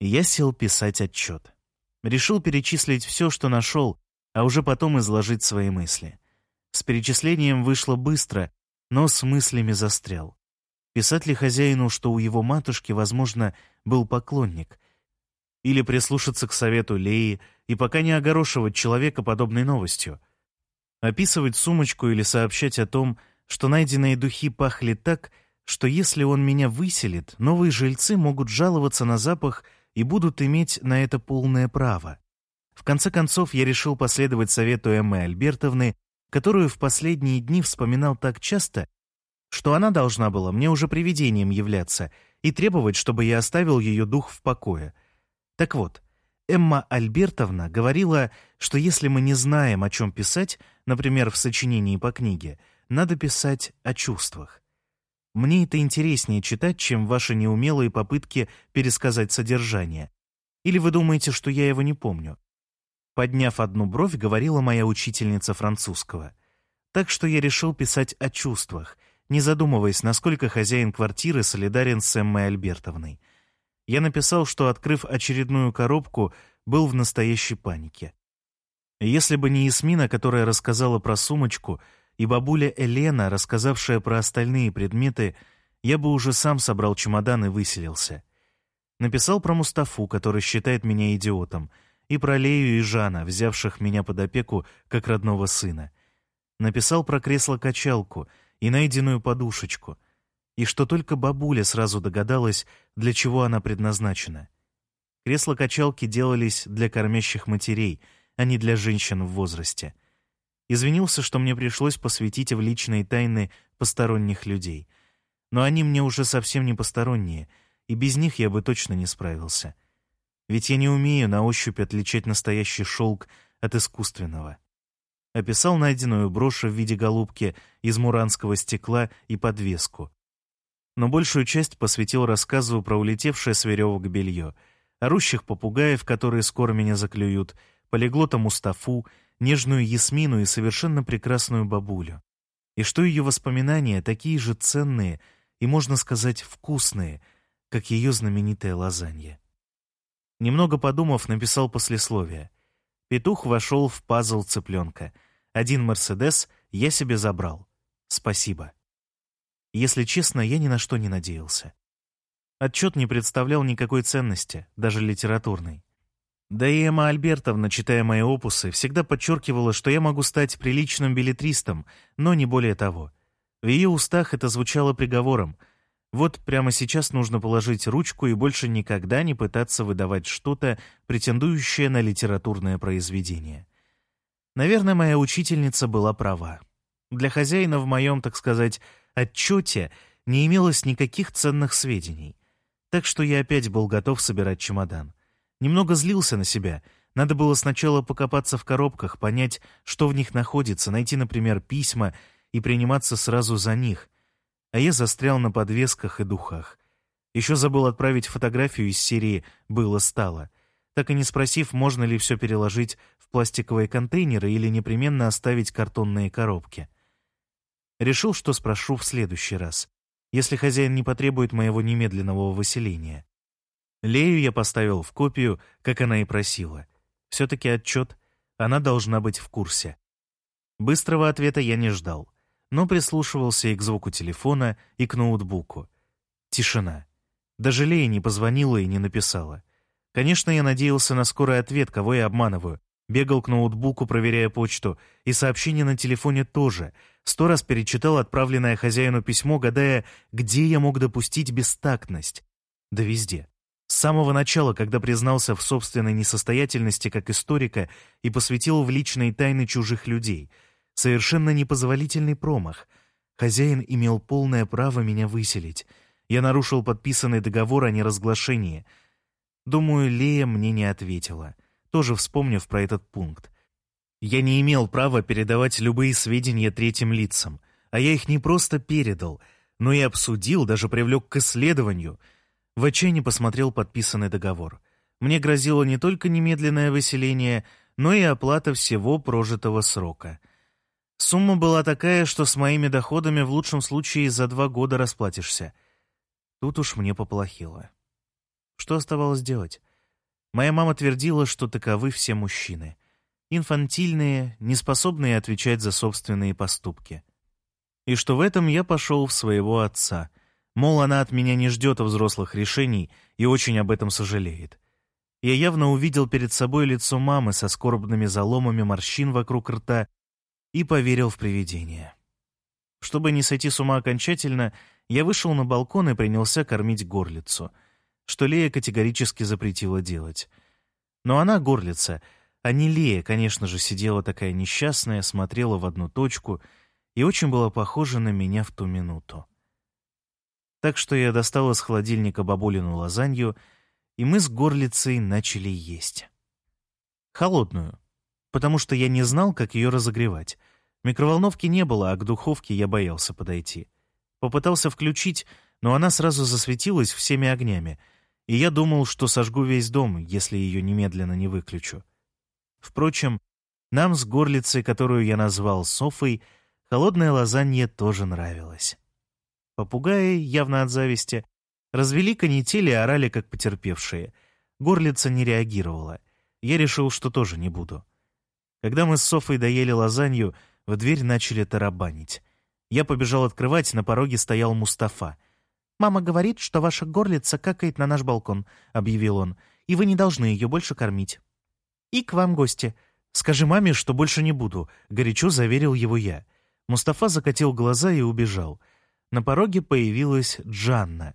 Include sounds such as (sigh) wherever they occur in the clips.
Я сел писать отчет. Решил перечислить все, что нашел, а уже потом изложить свои мысли. С перечислением вышло быстро, но с мыслями застрял. Писать ли хозяину, что у его матушки, возможно, был поклонник? Или прислушаться к совету Леи и пока не огорошивать человека подобной новостью? Описывать сумочку или сообщать о том, что найденные духи пахли так, что если он меня выселит, новые жильцы могут жаловаться на запах и будут иметь на это полное право. В конце концов, я решил последовать совету Эммы Альбертовны, которую в последние дни вспоминал так часто, что она должна была мне уже привидением являться и требовать, чтобы я оставил ее дух в покое. Так вот, Эмма Альбертовна говорила, что если мы не знаем, о чем писать, например, в сочинении по книге, надо писать о чувствах. Мне это интереснее читать, чем ваши неумелые попытки пересказать содержание. Или вы думаете, что я его не помню? Подняв одну бровь, говорила моя учительница французского. Так что я решил писать о чувствах, не задумываясь, насколько хозяин квартиры солидарен с Эммой Альбертовной. Я написал, что, открыв очередную коробку, был в настоящей панике. Если бы не Ясмина, которая рассказала про сумочку, и бабуля Елена, рассказавшая про остальные предметы, я бы уже сам собрал чемодан и выселился. Написал про Мустафу, который считает меня идиотом, и про Лею и Жана, взявших меня под опеку как родного сына. Написал про кресло-качалку и найденную подушечку, и что только бабуля сразу догадалась, для чего она предназначена. Кресла-качалки делались для кормящих матерей, а не для женщин в возрасте. Извинился, что мне пришлось посвятить в личные тайны посторонних людей. Но они мне уже совсем не посторонние, и без них я бы точно не справился. Ведь я не умею на ощупь отличать настоящий шелк от искусственного. Описал найденную брошь в виде голубки из муранского стекла и подвеску. Но большую часть посвятил рассказу про улетевшее с веревок белье, орущих попугаев, которые скоро меня заклюют, полиглота Мустафу — нежную Ясмину и совершенно прекрасную бабулю. И что ее воспоминания такие же ценные и, можно сказать, вкусные, как ее знаменитая лазанья. Немного подумав, написал послесловие. Петух вошел в пазл цыпленка. Один «Мерседес» я себе забрал. Спасибо. Если честно, я ни на что не надеялся. Отчет не представлял никакой ценности, даже литературной. Да и Эмма Альбертовна, читая мои опусы, всегда подчеркивала, что я могу стать приличным билетристом, но не более того. В ее устах это звучало приговором. Вот прямо сейчас нужно положить ручку и больше никогда не пытаться выдавать что-то, претендующее на литературное произведение. Наверное, моя учительница была права. Для хозяина в моем, так сказать, отчете не имелось никаких ценных сведений. Так что я опять был готов собирать чемодан. Немного злился на себя. Надо было сначала покопаться в коробках, понять, что в них находится, найти, например, письма и приниматься сразу за них. А я застрял на подвесках и духах. Еще забыл отправить фотографию из серии «Было-стало», так и не спросив, можно ли все переложить в пластиковые контейнеры или непременно оставить картонные коробки. Решил, что спрошу в следующий раз, если хозяин не потребует моего немедленного выселения. Лею я поставил в копию, как она и просила. Все-таки отчет, она должна быть в курсе. Быстрого ответа я не ждал, но прислушивался и к звуку телефона, и к ноутбуку. Тишина. Даже Лея не позвонила и не написала. Конечно, я надеялся на скорый ответ, кого я обманываю. Бегал к ноутбуку, проверяя почту, и сообщение на телефоне тоже. Сто раз перечитал отправленное хозяину письмо, гадая, где я мог допустить бестактность. Да везде. Самого начала, когда признался в собственной несостоятельности как историка и посвятил в личные тайны чужих людей. Совершенно непозволительный промах. Хозяин имел полное право меня выселить. Я нарушил подписанный договор о неразглашении. Думаю, Лея мне не ответила, тоже вспомнив про этот пункт. Я не имел права передавать любые сведения третьим лицам, а я их не просто передал, но и обсудил, даже привлек к исследованию — в отчаянии посмотрел подписанный договор. Мне грозило не только немедленное выселение, но и оплата всего прожитого срока. Сумма была такая, что с моими доходами в лучшем случае за два года расплатишься. Тут уж мне поплохело. Что оставалось делать? Моя мама твердила, что таковы все мужчины. Инфантильные, неспособные отвечать за собственные поступки. И что в этом я пошел в своего отца. Мол, она от меня не ждет взрослых решений и очень об этом сожалеет. Я явно увидел перед собой лицо мамы со скорбными заломами морщин вокруг рта и поверил в привидение. Чтобы не сойти с ума окончательно, я вышел на балкон и принялся кормить горлицу, что Лея категорически запретила делать. Но она горлица, а не Лея, конечно же, сидела такая несчастная, смотрела в одну точку и очень была похожа на меня в ту минуту. Так что я достал из холодильника бабулину лазанью, и мы с горлицей начали есть. Холодную, потому что я не знал, как ее разогревать — Микроволновки не было, а к духовке я боялся подойти. Попытался включить, но она сразу засветилась всеми огнями, и я думал, что сожгу весь дом, если ее немедленно не выключу. Впрочем, нам с горлицей, которую я назвал Софой, холодная лазанья тоже нравилась. Попугаи, явно от зависти, развели канители и орали, как потерпевшие. Горлица не реагировала. Я решил, что тоже не буду. Когда мы с Софой доели лазанью, в дверь начали тарабанить. Я побежал открывать, на пороге стоял Мустафа. «Мама говорит, что ваша горлица какает на наш балкон», — объявил он, «и вы не должны ее больше кормить». «И к вам гости. Скажи маме, что больше не буду», — горячо заверил его я. Мустафа закатил глаза и убежал. На пороге появилась Джанна.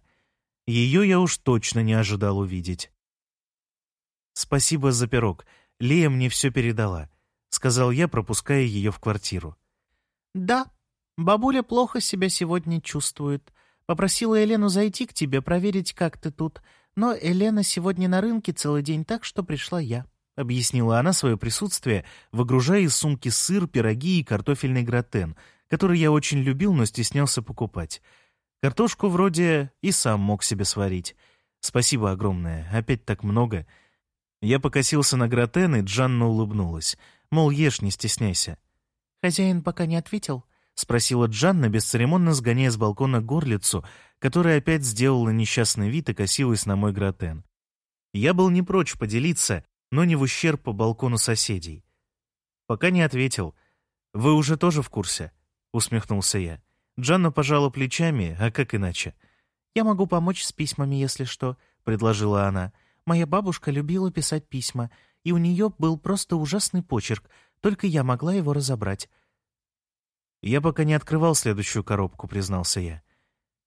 Ее я уж точно не ожидал увидеть. «Спасибо за пирог. Лея мне все передала сказал я, пропуская ее в квартиру. «Да, бабуля плохо себя сегодня чувствует. Попросила Елену зайти к тебе, проверить, как ты тут. Но Елена сегодня на рынке целый день, так что пришла я», — объяснила она свое присутствие, выгружая из сумки сыр, пироги и картофельный гратен, который я очень любил, но стеснялся покупать. Картошку вроде и сам мог себе сварить. Спасибо огромное, опять так много. Я покосился на гратен, и Джанна улыбнулась — Мол, ешь, не стесняйся. «Хозяин пока не ответил?» — спросила Джанна, бесцеремонно сгоняя с балкона горлицу, которая опять сделала несчастный вид и косилась на мой гратен. Я был не прочь поделиться, но не в ущерб по балкону соседей. Пока не ответил. «Вы уже тоже в курсе?» — усмехнулся я. Джанна пожала плечами, а как иначе? «Я могу помочь с письмами, если что», — предложила она. «Моя бабушка любила писать письма, и у нее был просто ужасный почерк, только я могла его разобрать. «Я пока не открывал следующую коробку», — признался я.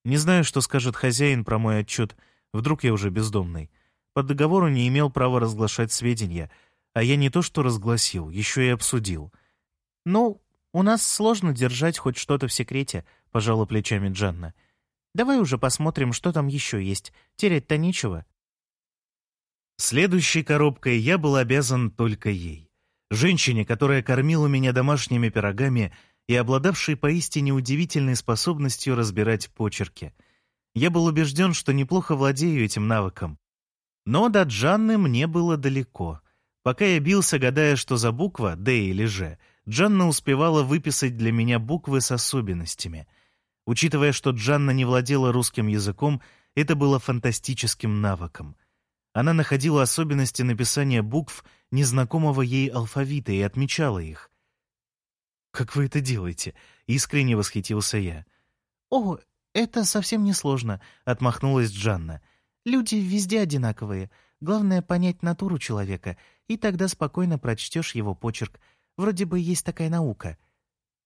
«Не знаю, что скажет хозяин про мой отчет. Вдруг я уже бездомный. По договору не имел права разглашать сведения, а я не то что разгласил, еще и обсудил». «Ну, у нас сложно держать хоть что-то в секрете», — пожала плечами Джанна. «Давай уже посмотрим, что там еще есть. Терять-то нечего». Следующей коробкой я был обязан только ей. Женщине, которая кормила меня домашними пирогами и обладавшей поистине удивительной способностью разбирать почерки. Я был убежден, что неплохо владею этим навыком. Но до Джанны мне было далеко. Пока я бился, гадая, что за буква, Д или Ж, Джанна успевала выписать для меня буквы с особенностями. Учитывая, что Джанна не владела русским языком, это было фантастическим навыком — она находила особенности написания букв незнакомого ей алфавита и отмечала их. «Как вы это делаете?» — искренне восхитился я. «О, это совсем не сложно», — отмахнулась Джанна. «Люди везде одинаковые. Главное — понять натуру человека, и тогда спокойно прочтешь его почерк. Вроде бы есть такая наука».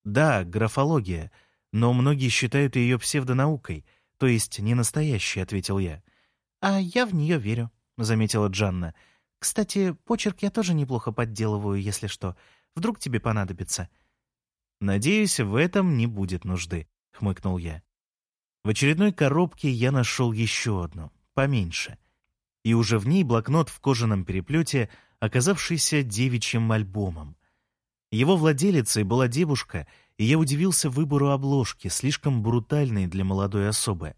«Да, графология, но многие считают ее псевдонаукой, то есть не настоящей», — ответил я. «А я в нее верю», — заметила Джанна. «Кстати, почерк я тоже неплохо подделываю, если что. Вдруг тебе понадобится». «Надеюсь, в этом не будет нужды», — хмыкнул я. В очередной коробке я нашел еще одну, поменьше. И уже в ней блокнот в кожаном переплете, оказавшийся девичьим альбомом. Его владелицей была девушка, и я удивился выбору обложки, слишком брутальной для молодой особы.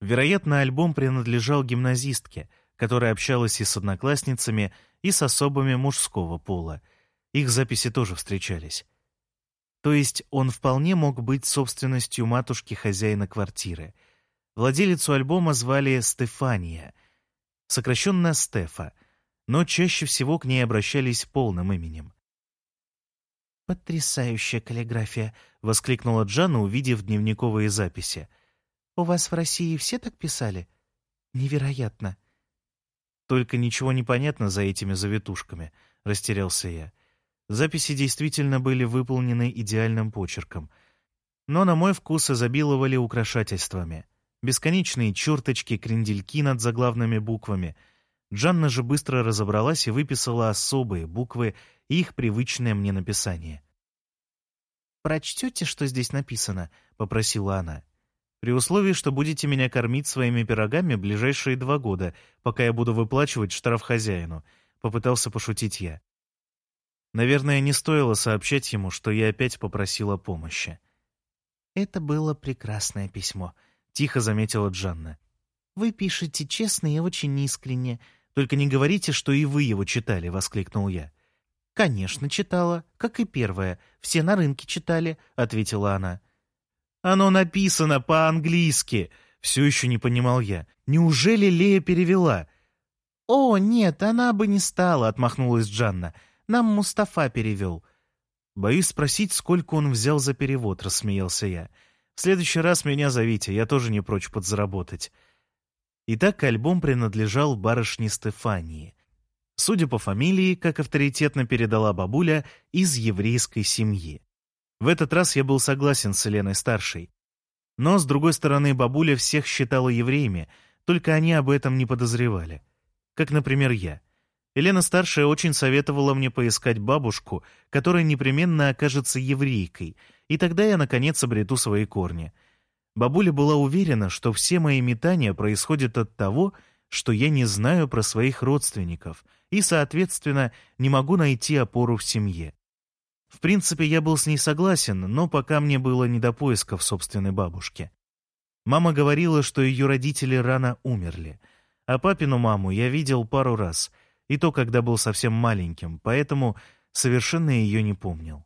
Вероятно, альбом принадлежал гимназистке — которая общалась и с одноклассницами, и с особами мужского пола. Их записи тоже встречались. То есть он вполне мог быть собственностью матушки хозяина квартиры. Владелицу альбома звали Стефания, сокращенно Стефа. но чаще всего к ней обращались полным именем. «Потрясающая каллиграфия!» — воскликнула Джанна, увидев дневниковые записи. «У вас в России все так писали? Невероятно!» «Только ничего не понятно за этими завитушками», — растерялся я. Записи действительно были выполнены идеальным почерком, но на мой вкус изобиловали украшательствами. Бесконечные черточки, крендельки над заглавными буквами. Джанна же быстро разобралась и выписала особые буквы и их привычное мне написание. «Прочтете, что здесь написано?» — попросила она. «При условии, что будете меня кормить своими пирогами ближайшие два года, пока я буду выплачивать штраф хозяину», — попытался пошутить я. Наверное, не стоило сообщать ему, что я опять попросила помощи. «Это было прекрасное письмо», — тихо заметила Джанна. «Вы пишете честно и очень искренне. Только не говорите, что и вы его читали», — воскликнул я. «Конечно, читала, как и первое. Все на рынке читали», — ответила она. «Оно написано по-английски», — все еще не понимал я. «Неужели Лея перевела?» «О, нет, она бы не стала», — отмахнулась Джанна. Нам Мустафа перевел». «Боюсь спросить, сколько он взял за перевод», — рассмеялся я. «В следующий раз меня зовите, я тоже не прочь подзаработать». Итак, альбом принадлежал барышне Стефании. Судя по фамилии, как авторитетно передала бабуля, из еврейской семьи. В этот раз я был согласен с Еленой-старшей. Но, с другой стороны, бабуля всех считала евреями, только они об этом не подозревали. Как, например, я. Елена-старшая очень советовала мне поискать бабушку, которая непременно окажется еврейкой, и тогда я, наконец, обрету свои корни. Бабуля была уверена, что все мои метания происходят от того, что я не знаю про своих родственников и, соответственно, не могу найти опору в семье. В принципе, я был с ней согласен, но пока мне было не до поисков собственной бабушки. Мама говорила, что ее родители рано умерли, а папину маму я видел пару раз — и то, когда был совсем маленьким, поэтому совершенно ее не помнил.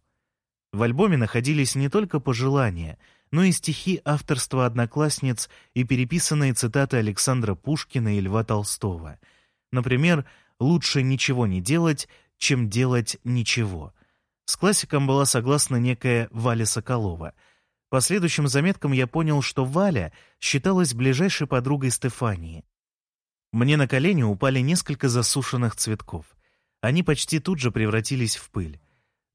В альбоме находились не только пожелания, но и стихи авторства одноклассниц и переписанные цитаты Александра Пушкина и Льва Толстого. Например, «Лучше ничего не делать, чем делать ничего». С классиком была согласна некая Валя Соколова. По следующим заметкам я понял, что Валя считалась ближайшей подругой Стефании, мне на колени упали несколько засушенных цветков. Они почти тут же превратились в пыль.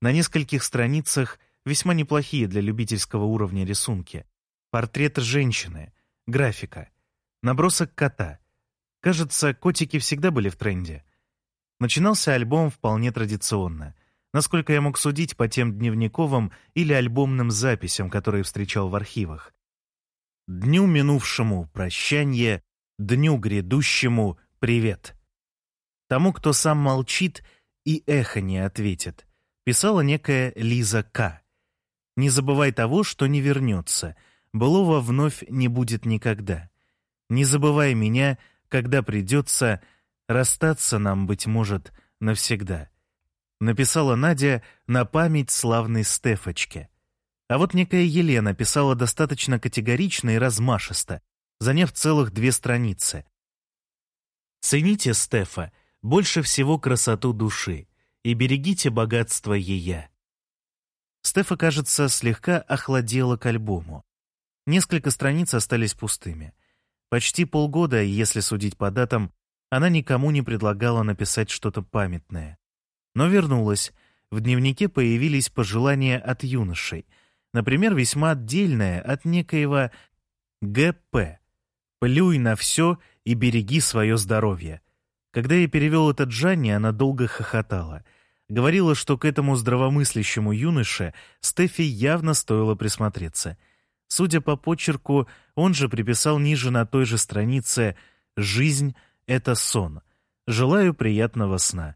На нескольких страницах весьма неплохие для любительского уровня рисунки. Портрет женщины, графика, набросок кота. Кажется, котики всегда были в тренде. Начинался альбом вполне традиционно, насколько я мог судить по тем дневниковым или альбомным записям, которые встречал в архивах. Дню минувшему прощанье, Дню грядущему привет. Тому, кто сам молчит и эхо не ответит, писала некая Лиза К. Не забывай того, что не вернется, былого вновь не будет никогда. Не забывай меня, когда придется расстаться нам, быть может, навсегда. Написала Надя на память славной Стефочке. А вот некая Елена писала достаточно категорично и размашисто, заняв целых две страницы. Цените, Стефа, больше всего красоту души и берегите богатство ея. Стефа, кажется, слегка охладела к альбому. Несколько страниц остались пустыми. Почти полгода, если судить по датам, она никому не предлагала написать что-то памятное. Но вернулась. В дневнике появились пожелания от юношей. Например, весьма отдельное от некоего Г.П. Плюй на все и береги свое здоровье. Когда я перевел это Джанни, она долго хохотала. Говорила, что к этому здравомыслящему юноше Стефи явно стоило присмотреться. Судя по почерку, он же приписал ниже на той же странице «Жизнь — это сон. Желаю приятного сна».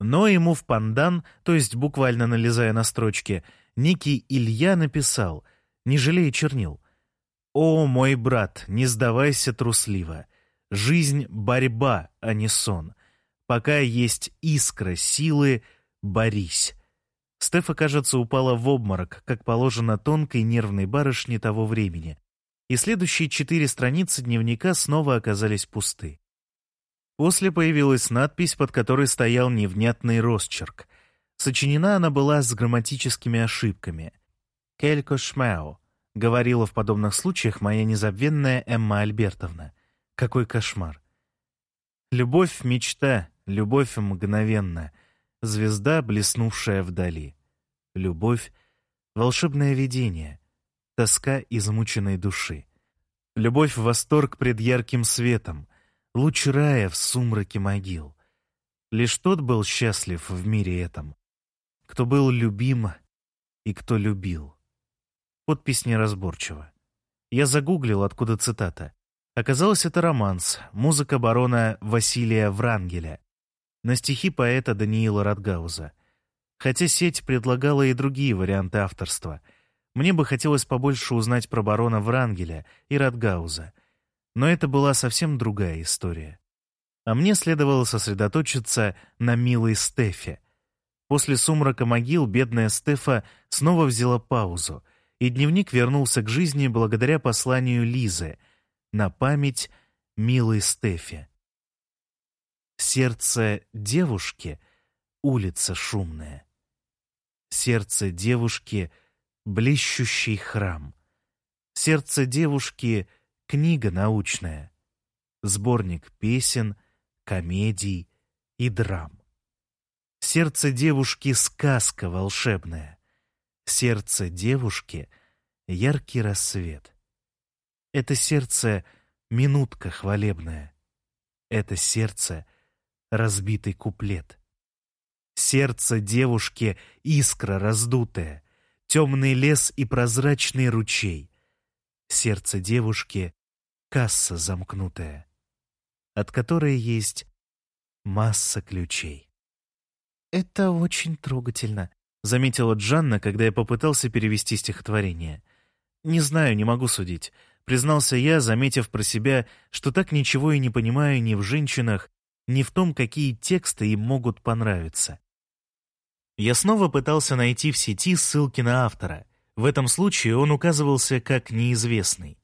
Но ему в пандан, то есть буквально налезая на строчки, некий Илья написал «Не жалей чернил». «О, мой брат, не сдавайся трусливо. Жизнь — борьба, а не сон. Пока есть искра силы, борись». Стефа, кажется, упала в обморок, как положено тонкой нервной барышне того времени, и следующие четыре страницы дневника снова оказались пусты. После появилась надпись, под которой стоял невнятный росчерк. Сочинена она была с грамматическими ошибками. «Келько шмяо», — говорила в подобных случаях моя незабвенная Эмма Альбертовна. Какой кошмар. Любовь — мечта, любовь мгновенна, звезда, блеснувшая вдали. Любовь — волшебное видение, тоска измученной души. Любовь — восторг пред ярким светом, луч рая в сумраке могил. Лишь тот был счастлив в мире этом, кто был любим и кто любил. Подпись неразборчива. Я загуглил, откуда цитата. Оказалось, это романс, музыка барона Василия Врангеля на стихи поэта Даниила Радгауза. Хотя сеть предлагала и другие варианты авторства. Мне бы хотелось побольше узнать про барона Врангеля и Радгауза. Но это была совсем другая история. А мне следовало сосредоточиться на милой Стефе. После сумрака могил бедная Стефа снова взяла паузу, и дневник вернулся к жизни благодаря посланию Лизы — на память милой Стефи. Сердце девушки — улица шумная. Сердце девушки — блещущий храм. Сердце девушки — книга научная. Сборник песен, комедий и драм. Сердце девушки — сказка волшебная. Сердце девушки — яркий рассвет. Это сердце — минутка хвалебная. Это сердце — разбитый куплет. Сердце девушки — искра раздутая, темный лес и прозрачный ручей. Сердце девушки — касса замкнутая, от которой есть масса ключей. «Это очень трогательно», — заметила Джанна, когда я попытался перевести стихотворение. «Не знаю, не могу судить признался я, заметив про себя, что так ничего и не понимаю ни в женщинах, ни в том, какие тексты им могут понравиться. Я снова пытался найти в сети ссылки на автора. В этом случае он указывался как неизвестный.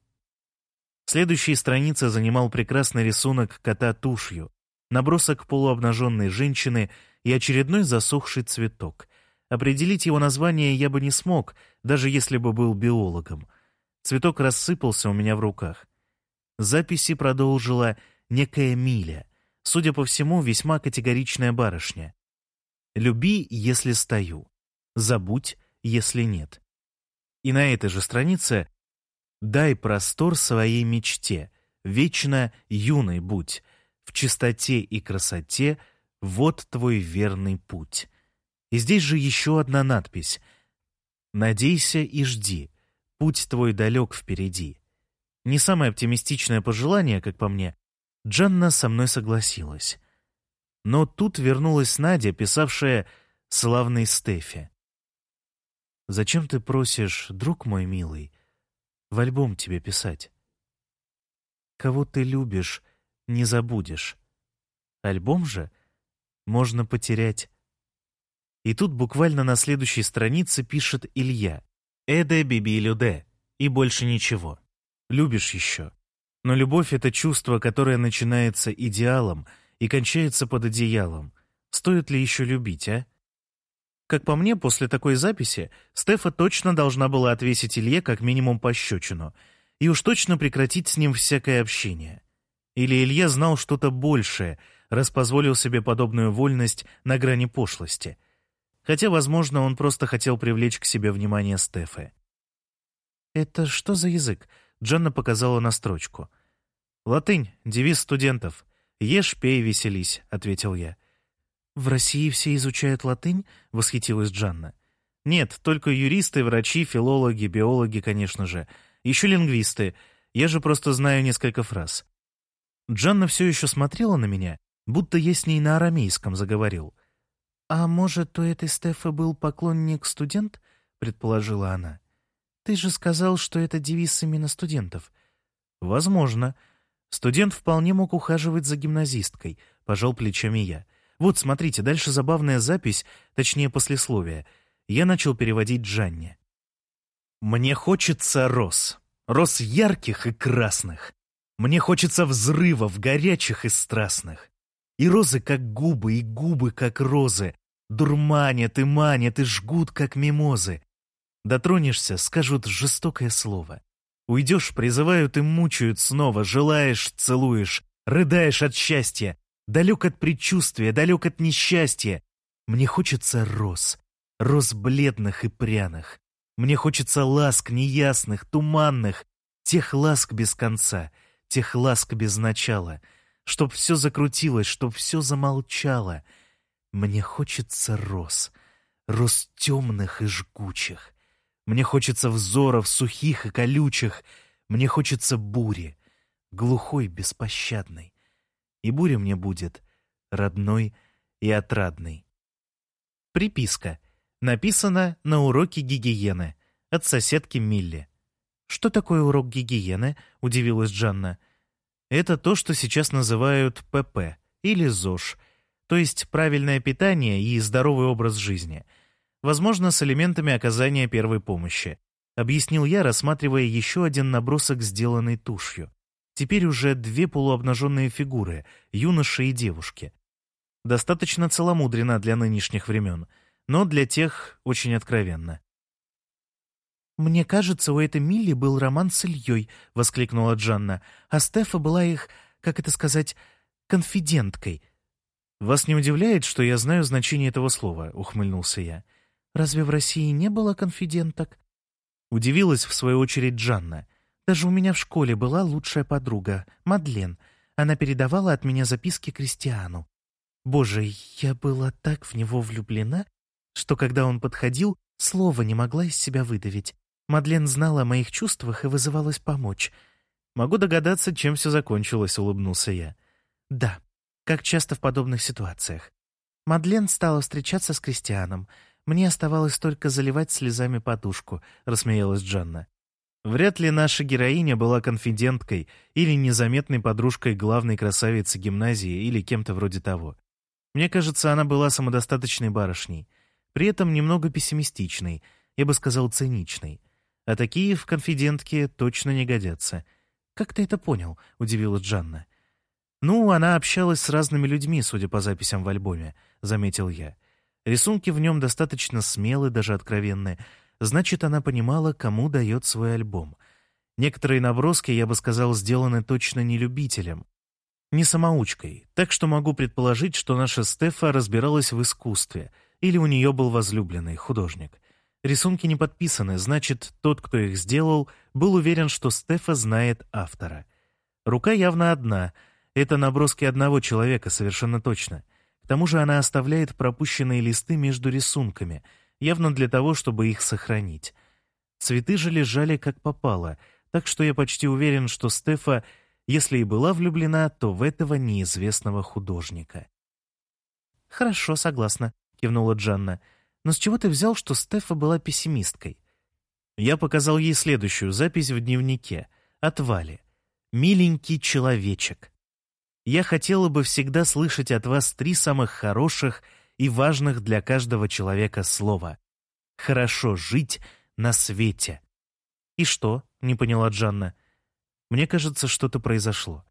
Следующая страница занимал прекрасный рисунок кота тушью, набросок полуобнаженной женщины и очередной засохший цветок. Определить его название я бы не смог, даже если бы был биологом — Цветок рассыпался у меня в руках. Записи продолжила некая Миля, судя по всему, весьма категоричная барышня. «Люби, если стою. Забудь, если нет». И на этой же странице «Дай простор своей мечте, вечно юной будь, в чистоте и красоте вот твой верный путь». И здесь же еще одна надпись «Надейся и жди, Путь твой далек впереди. Не самое оптимистичное пожелание, как по мне. Джанна со мной согласилась. Но тут вернулась Надя, писавшая «Славный Стефи». «Зачем ты просишь, друг мой милый, в альбом тебе писать? Кого ты любишь, не забудешь. Альбом же можно потерять». И тут буквально на следующей странице пишет Илья. Эде биби люде. И больше ничего. Любишь еще. Но любовь — это чувство, которое начинается идеалом и кончается под одеялом. Стоит ли еще любить, а? Как по мне, после такой записи Стефа точно должна была отвесить Илье как минимум пощечину и уж точно прекратить с ним всякое общение. Или Илья знал что-то большее, раз позволил себе подобную вольность на грани пошлости — Хотя, возможно, он просто хотел привлечь к себе внимание Стефы. «Это что за язык?» — Джанна показала на строчку. «Латынь, девиз студентов. Ешь, пей, веселись», — ответил я. «В России все изучают латынь?» — восхитилась Джанна. «Нет, только юристы, врачи, филологи, биологи, конечно же. Еще лингвисты. Я же просто знаю несколько фраз». Джанна все еще смотрела на меня, будто я с ней на арамейском заговорил. «А может, у этой Стефы был поклонник-студент?» — предположила она. «Ты же сказал, что это девиз именно студентов». «Возможно. Студент вполне мог ухаживать за гимназисткой», — пожал плечами я. «Вот, смотрите, дальше забавная запись, точнее, послесловие. Я начал переводить Джанне. «Мне хочется роз. Роз ярких и красных. Мне хочется взрывов, горячих и страстных. И розы, как губы, и губы, как розы. Дурманят и манят, и жгут, как мимозы. Дотронешься, скажут жестокое слово. Уйдешь, призывают и мучают снова, желаешь, целуешь, рыдаешь от счастья, далек от предчувствия, далек от несчастья. Мне хочется роз, роз бледных и пряных. Мне хочется ласк неясных, туманных, тех ласк без конца, тех ласк без начала, чтоб все закрутилось, чтоб все замолчало. Мне хочется роз, роз темных и жгучих. Мне хочется взоров сухих и колючих. Мне хочется бури, глухой, беспощадной. И буря мне будет родной и отрадной. Приписка. Написано на уроке гигиены от соседки Милли. «Что такое урок гигиены?» — удивилась Джанна. «Это то, что сейчас называют ПП или ЗОЖ, то есть правильное питание и здоровый образ жизни — возможно, с элементами оказания первой помощи. Объяснил я, рассматривая еще один набросок, сделанный тушью. Теперь уже две полуобнаженные фигуры, юноши и девушки. Достаточно целомудренно для нынешних времен, но для тех очень откровенно. «Мне кажется, у этой Милли был роман с Ильей», — воскликнула Джанна, «а Стефа была их, как это сказать, конфиденткой». «Вас не удивляет, что я знаю значение этого слова?» — ухмыльнулся я. Разве в России не было конфиденток? Удивилась в свою очередь Джанна. Даже у меня в школе была лучшая подруга, Мадлен. Она передавала от меня записки Кристиану. Боже, я была так в него влюблена, что когда он подходил, слова не могла из себя выдавить. Мадлен знала о моих чувствах и вызывалась помочь. «Могу догадаться, чем все закончилось», — улыбнулся я. «Да, как часто в подобных ситуациях. Мадлен стала встречаться с Кристианом — мне оставалось только заливать слезами подушку», — рассмеялась Джанна. Вряд ли наша героиня была конфиденткой или незаметной подружкой главной красавицы гимназии или кем-то вроде того. Мне кажется, она была самодостаточной барышней, при этом немного пессимистичной, я бы сказал, циничной. А такие в конфидентке точно не годятся. «Как ты это понял?» — удивилась Джанна. «Ну, она общалась с разными людьми, судя по записям в альбоме», — заметил я. Рисунки в нем достаточно смелые, даже откровенные. Значит, она понимала, кому дает свой альбом. Некоторые наброски, я бы сказал, сделаны точно не любителем, не самоучкой, так что могу предположить, что наша Стефа разбиралась в искусстве, или у нее был возлюбленный художник. Рисунки не подписаны, значит, тот, кто их сделал, был уверен, что Стефа знает автора. Рука явно одна, это наброски одного человека, совершенно точно тому же она оставляет пропущенные листы между рисунками, явно для того, чтобы их сохранить. Цветы же лежали как попало, так что я почти уверен, что Стефа, если и была влюблена, то в этого неизвестного художника. «Хорошо, согласна», — кивнула Джанна. «Но с чего ты взял, что Стефа была пессимисткой?» Я показал ей следующую запись в дневнике от Вали. «Миленький человечек. Я хотела бы всегда слышать от вас три самых хороших и важных для каждого человека слова. «Хорошо жить на свете». «И что?» — не поняла Джанна. «Мне кажется, что-то произошло.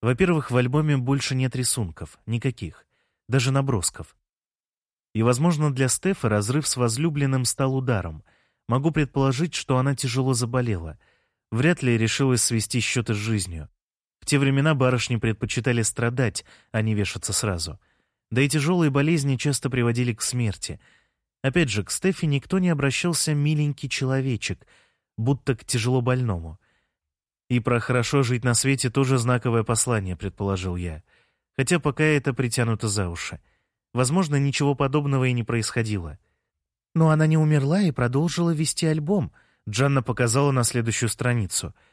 Во-первых, в альбоме больше нет рисунков, никаких, даже набросков. И, возможно, для Стефы разрыв с возлюбленным стал ударом. Могу предположить, что она тяжело заболела. Вряд ли решилась свести счеты с жизнью. В те времена барышни предпочитали страдать, а не вешаться сразу. Да и тяжелые болезни часто приводили к смерти. Опять же, к Стефи никто не обращался «миленький человечек», будто к тяжело больному. И про «хорошо жить на свете» тоже знаковое послание, предположил я. Хотя пока это притянуто за уши. Возможно, ничего подобного и не происходило. Но она не умерла и продолжила вести альбом. Джанна показала на следующую страницу —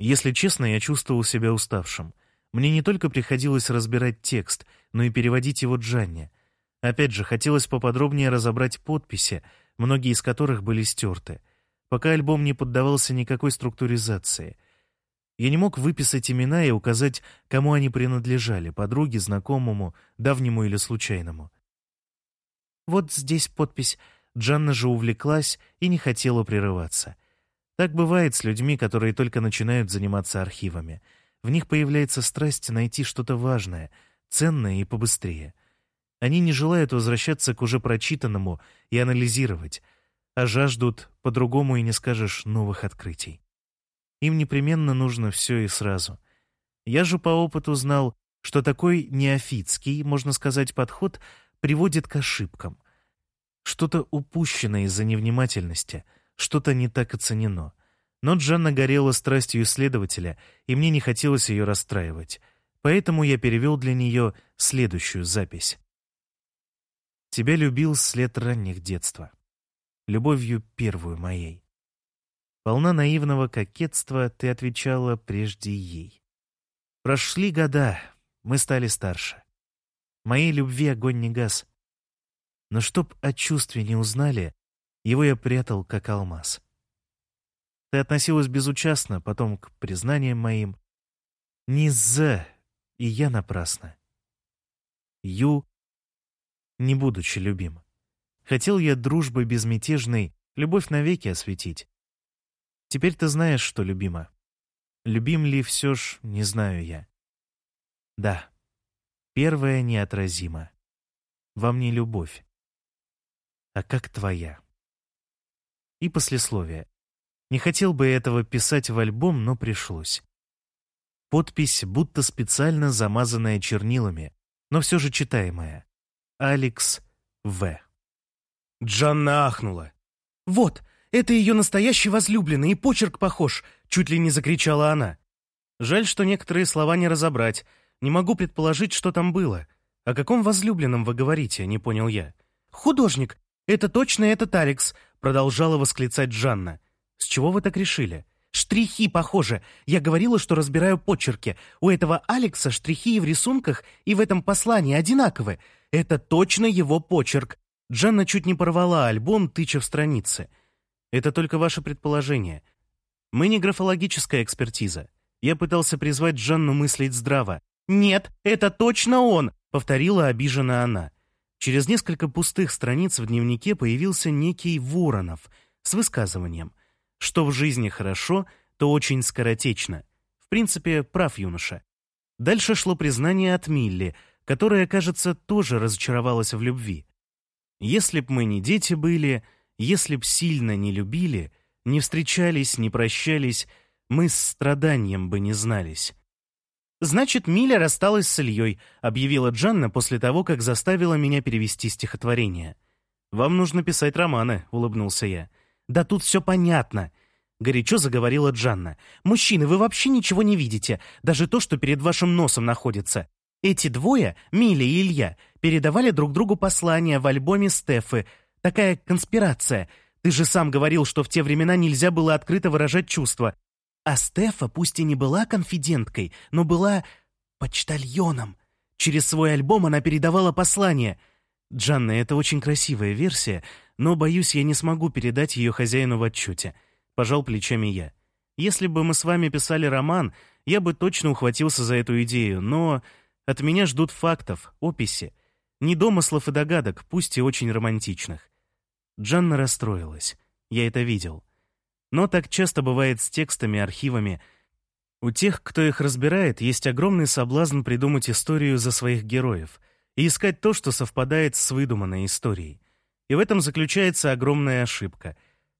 если честно, я чувствовал себя уставшим. Мне не только приходилось разбирать текст, но и переводить его Джанне. Опять же, хотелось поподробнее разобрать подписи, многие из которых были стерты. Пока альбом не поддавался никакой структуризации. Я не мог выписать имена и указать, кому они принадлежали, подруге, знакомому, давнему или случайному. Вот здесь подпись. Джанна же увлеклась и не хотела прерываться. Так бывает с людьми, которые только начинают заниматься архивами. В них появляется страсть найти что-то важное, ценное и побыстрее. Они не желают возвращаться к уже прочитанному и анализировать, а жаждут, по-другому и не скажешь, новых открытий. Им непременно нужно все и сразу. Я же по опыту знал, что такой неофитский, можно сказать, подход приводит к ошибкам. Что-то упущено из-за невнимательности, что-то не так оценено. Но Джанна горела страстью исследователя, и мне не хотелось ее расстраивать. Поэтому я перевел для нее следующую запись. «Тебя любил след ранних детства. Любовью первую моей. Полна наивного кокетства, ты отвечала прежде ей. Прошли года, мы стали старше. Моей любви огонь не гас. Но чтоб о чувстве не узнали, его я прятал, как алмаз. Ты относилась безучастно, потом к признаниям моим. Не за, и я напрасно. Ю, не будучи любим. Хотел я дружбы безмятежной, любовь навеки осветить. Теперь ты знаешь, что любима. Любим ли все ж, не знаю я. Да, первая неотразима. Во мне любовь. А как твоя? И послесловие. Не хотел бы этого писать в альбом, но пришлось. Подпись будто специально замазанная чернилами, но все же читаемая. Алекс В. Джанна ахнула. «Вот, это ее настоящий возлюбленный, и почерк похож!» Чуть ли не закричала она. Жаль, что некоторые слова не разобрать. Не могу предположить, что там было. О каком возлюбленном вы говорите, не понял я. «Художник! Это точно этот Алекс!» Продолжала восклицать Джанна. С чего вы так решили? Штрихи похожи. Я говорила, что разбираю почерки. У этого Алекса штрихи и в рисунках, и в этом послании одинаковы. Это точно его почерк. Джанна чуть не порвала альбом, тыча в страницы. Это только ваше предположение. Мы не графологическая экспертиза. Я пытался призвать Джанну мыслить здраво. «Нет, это точно он!» — повторила обиженно она. Через несколько пустых страниц в дневнике появился некий Воронов с высказыванием. Что в жизни хорошо, то очень скоротечно. В принципе, прав юноша. Дальше шло признание от Милли, которая, кажется, тоже разочаровалась в любви. Если б мы не дети были, если б сильно не любили, не встречались, не прощались, мы с страданием бы не знались. «Значит, Миля рассталась с Ильей», — объявила Джанна после того, как заставила меня перевести стихотворение. «Вам нужно писать романы», — улыбнулся я. «Да тут все понятно», — горячо заговорила Джанна. «Мужчины, вы вообще ничего не видите, даже то, что перед вашим носом находится. Эти двое, Миля и Илья, передавали друг другу послания в альбоме Стефы. Такая конспирация. Ты же сам говорил, что в те времена нельзя было открыто выражать чувства. А Стефа пусть и не была конфиденткой, но была почтальоном. Через свой альбом она передавала послания. Джанна, это очень красивая версия, но, боюсь, я не смогу передать ее хозяину в отчете. Пожал плечами я. Если бы мы с вами писали роман, я бы точно ухватился за эту идею, но от меня ждут фактов, описи. Не домыслов и догадок, пусть и очень романтичных. Джанна расстроилась. Я это видел. Но так часто бывает с текстами, архивами. У тех, кто их разбирает, есть огромный соблазн придумать историю за своих героев и искать то, что совпадает с выдуманной историей. И в этом заключается огромная ошибка.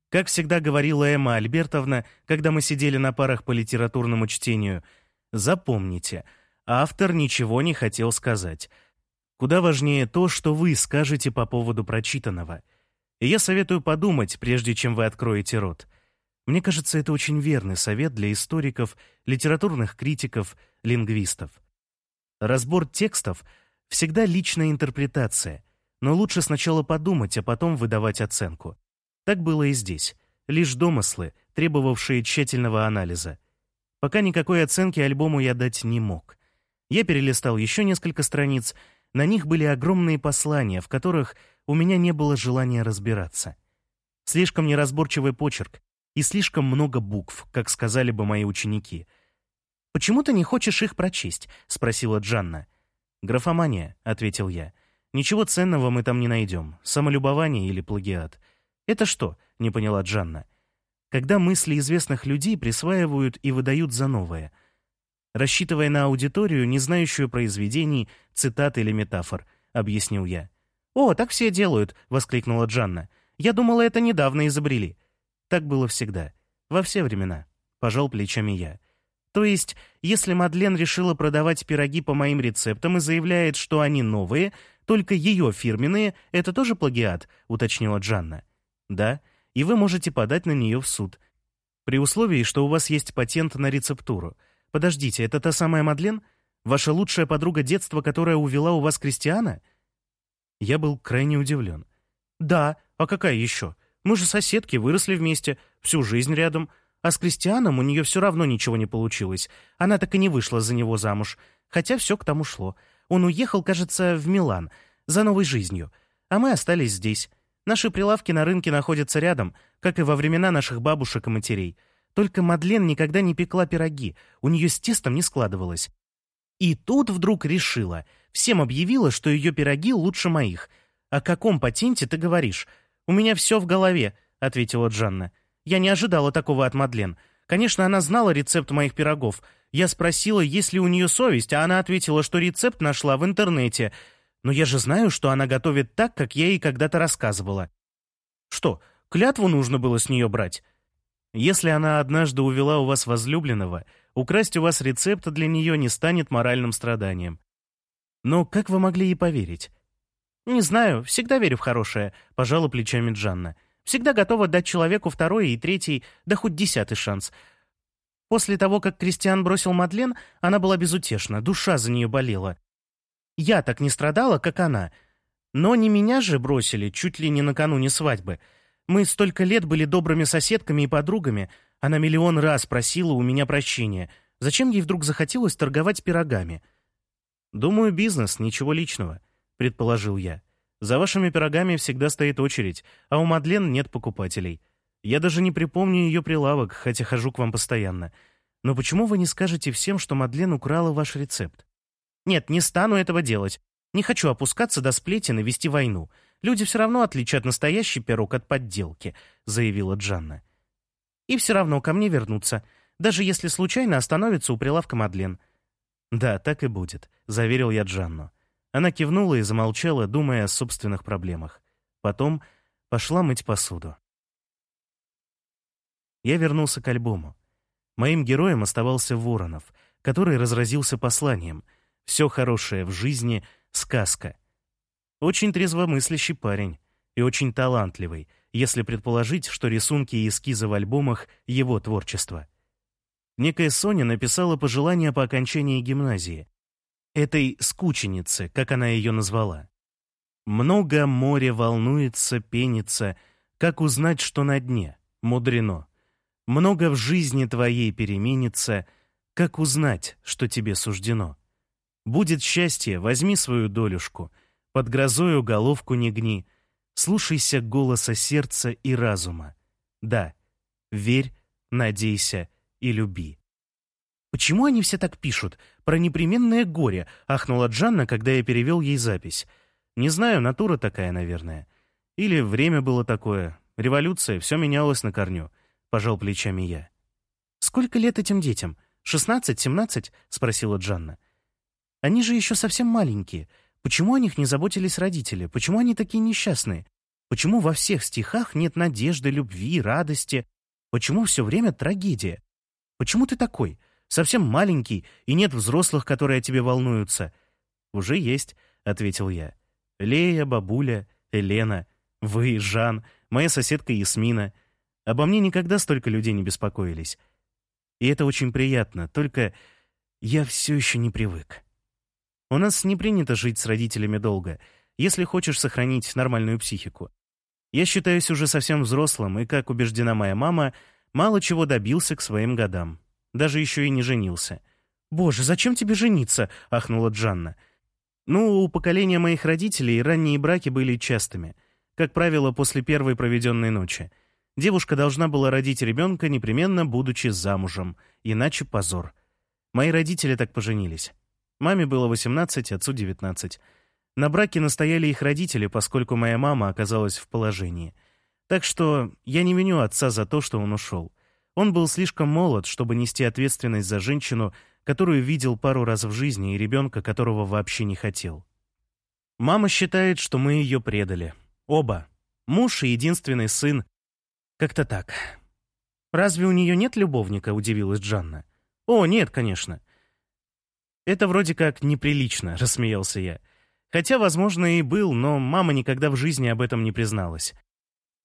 Как всегда говорила Эмма Альбертовна, когда мы сидели на парах по литературному чтению, запомните, автор ничего не хотел сказать. Куда важнее то, что вы скажете по поводу прочитанного. И я советую подумать, прежде чем вы откроете рот. Мне кажется, это очень верный совет для историков, литературных критиков, лингвистов. Разбор текстов — всегда личная интерпретация — но лучше сначала подумать, а потом выдавать оценку. Так было и здесь. Лишь домыслы, требовавшие тщательного анализа. Пока никакой оценки альбому я дать не мог. Я перелистал еще несколько страниц, на них были огромные послания, в которых у меня не было желания разбираться. Слишком неразборчивый почерк и слишком много букв, как сказали бы мои ученики. «Почему ты не хочешь их прочесть?» — спросила Джанна. «Графомания», — ответил я. Ничего ценного мы там не найдем. Самолюбование или плагиат. Это что? Не поняла Джанна. Когда мысли известных людей присваивают и выдают за новое. рассчитывая на аудиторию, не знающую произведений, цитат или метафор, объяснил я. «О, так все делают!» — воскликнула Джанна. «Я думала, это недавно изобрели». Так было всегда. Во все времена. Пожал плечами я. То есть, если Мадлен решила продавать пироги по моим рецептам и заявляет, что они новые, только ее фирменные, это тоже плагиат, уточнила Джанна. Да, и вы можете подать на нее в суд. При условии, что у вас есть патент на рецептуру. Подождите, это та самая Мадлен? Ваша лучшая подруга детства, которая увела у вас Кристиана? Я был крайне удивлен. Да, а какая еще? Мы же соседки, выросли вместе, всю жизнь рядом. А с Кристианом у нее все равно ничего не получилось. Она так и не вышла за него замуж. Хотя все к тому шло. Он уехал, кажется, в Милан, за новой жизнью. А мы остались здесь. Наши прилавки на рынке находятся рядом, как и во времена наших бабушек и матерей. Только Мадлен никогда не пекла пироги, у нее с тестом не складывалось. И тут вдруг решила, всем объявила, что ее пироги лучше моих. «О каком патенте ты говоришь? У меня все в голове», — ответила Джанна. Я не ожидала такого от Мадлен. Конечно, она знала рецепт моих пирогов. Я спросила, есть ли у нее совесть, а она ответила, что рецепт нашла в интернете. Но я же знаю, что она готовит так, как я ей когда-то рассказывала. Что, клятву нужно было с нее брать? Если она однажды увела у вас возлюбленного, украсть у вас рецепт для нее не станет моральным страданием. Но как вы могли ей поверить? «Не знаю, всегда верю в хорошее», — пожала плечами Джанна. Всегда готова дать человеку второй и третий, да хоть десятый шанс. После того, как Кристиан бросил Мадлен, она была безутешна, душа за нее болела. Я так не страдала, как она. Но не меня же бросили, чуть ли не накануне свадьбы. Мы столько лет были добрыми соседками и подругами. Она миллион раз просила у меня прощения. Зачем ей вдруг захотелось торговать пирогами? «Думаю, бизнес, ничего личного», — предположил я. За вашими пирогами всегда стоит очередь, а у Мадлен нет покупателей. Я даже не припомню ее прилавок, хотя хожу к вам постоянно. Но почему вы не скажете всем, что Мадлен украла ваш рецепт? Нет, не стану этого делать. Не хочу опускаться до сплетен и вести войну. Люди все равно отличат настоящий пирог от подделки», — заявила Джанна. «И все равно ко мне вернутся, даже если случайно остановится у прилавка Мадлен». «Да, так и будет», — заверил я Джанну. Она кивнула и замолчала, думая о собственных проблемах. Потом пошла мыть посуду. Я вернулся к альбому. Моим героем оставался Воронов, который разразился посланием «Все хорошее в жизни — сказка». Очень трезвомыслящий парень и очень талантливый, если предположить, что рисунки и эскизы в альбомах — его творчество. Некая Соня написала пожелание по окончании гимназии, этой скученицы, как она ее назвала. Много море волнуется, пенится, как узнать, что на дне, мудрено. Много в жизни твоей переменится, как узнать, что тебе суждено. Будет счастье, возьми свою долюшку, под грозою головку не гни, слушайся голоса сердца и разума. Да, верь, надейся и люби. «Почему они все так пишут? Про непременное горе», — ахнула Джанна, когда я перевел ей запись. «Не знаю, натура такая, наверное. Или время было такое. Революция, все менялось на корню», — пожал плечами я. «Сколько лет этим детям? Шестнадцать, семнадцать?» — спросила Джанна. «Они же еще совсем маленькие. Почему о них не заботились родители? Почему они такие несчастные? Почему во всех стихах нет надежды, любви, радости? Почему все время трагедия? Почему ты такой?» Совсем маленький, и нет взрослых, которые о тебе волнуются». «Уже есть», — ответил я. «Лея, бабуля, Елена, вы, Жан, моя соседка Ясмина. Обо мне никогда столько людей не беспокоились. И это очень приятно, только я все еще не привык. У нас не принято жить с родителями долго, если хочешь сохранить нормальную психику. Я считаюсь уже совсем взрослым, и, как убеждена моя мама, мало чего добился к своим годам. Даже еще и не женился. «Боже, зачем тебе жениться?» — ахнула Джанна. «Ну, у поколения моих родителей ранние браки были частыми. Как правило, после первой проведенной ночи. Девушка должна была родить ребенка, непременно будучи замужем. Иначе позор. Мои родители так поженились. Маме было 18, отцу 19. На браке настояли их родители, поскольку моя мама оказалась в положении. Так что я не виню отца за то, что он ушел. Он был слишком молод, чтобы нести ответственность за женщину, которую видел пару раз в жизни, и ребенка, которого вообще не хотел. Мама считает, что мы ее предали. Оба. Муж и единственный сын. Как-то так. «Разве у нее нет любовника?» — удивилась Джанна. «О, нет, конечно». «Это вроде как неприлично», — рассмеялся я. Хотя, возможно, и был, но мама никогда в жизни об этом не призналась.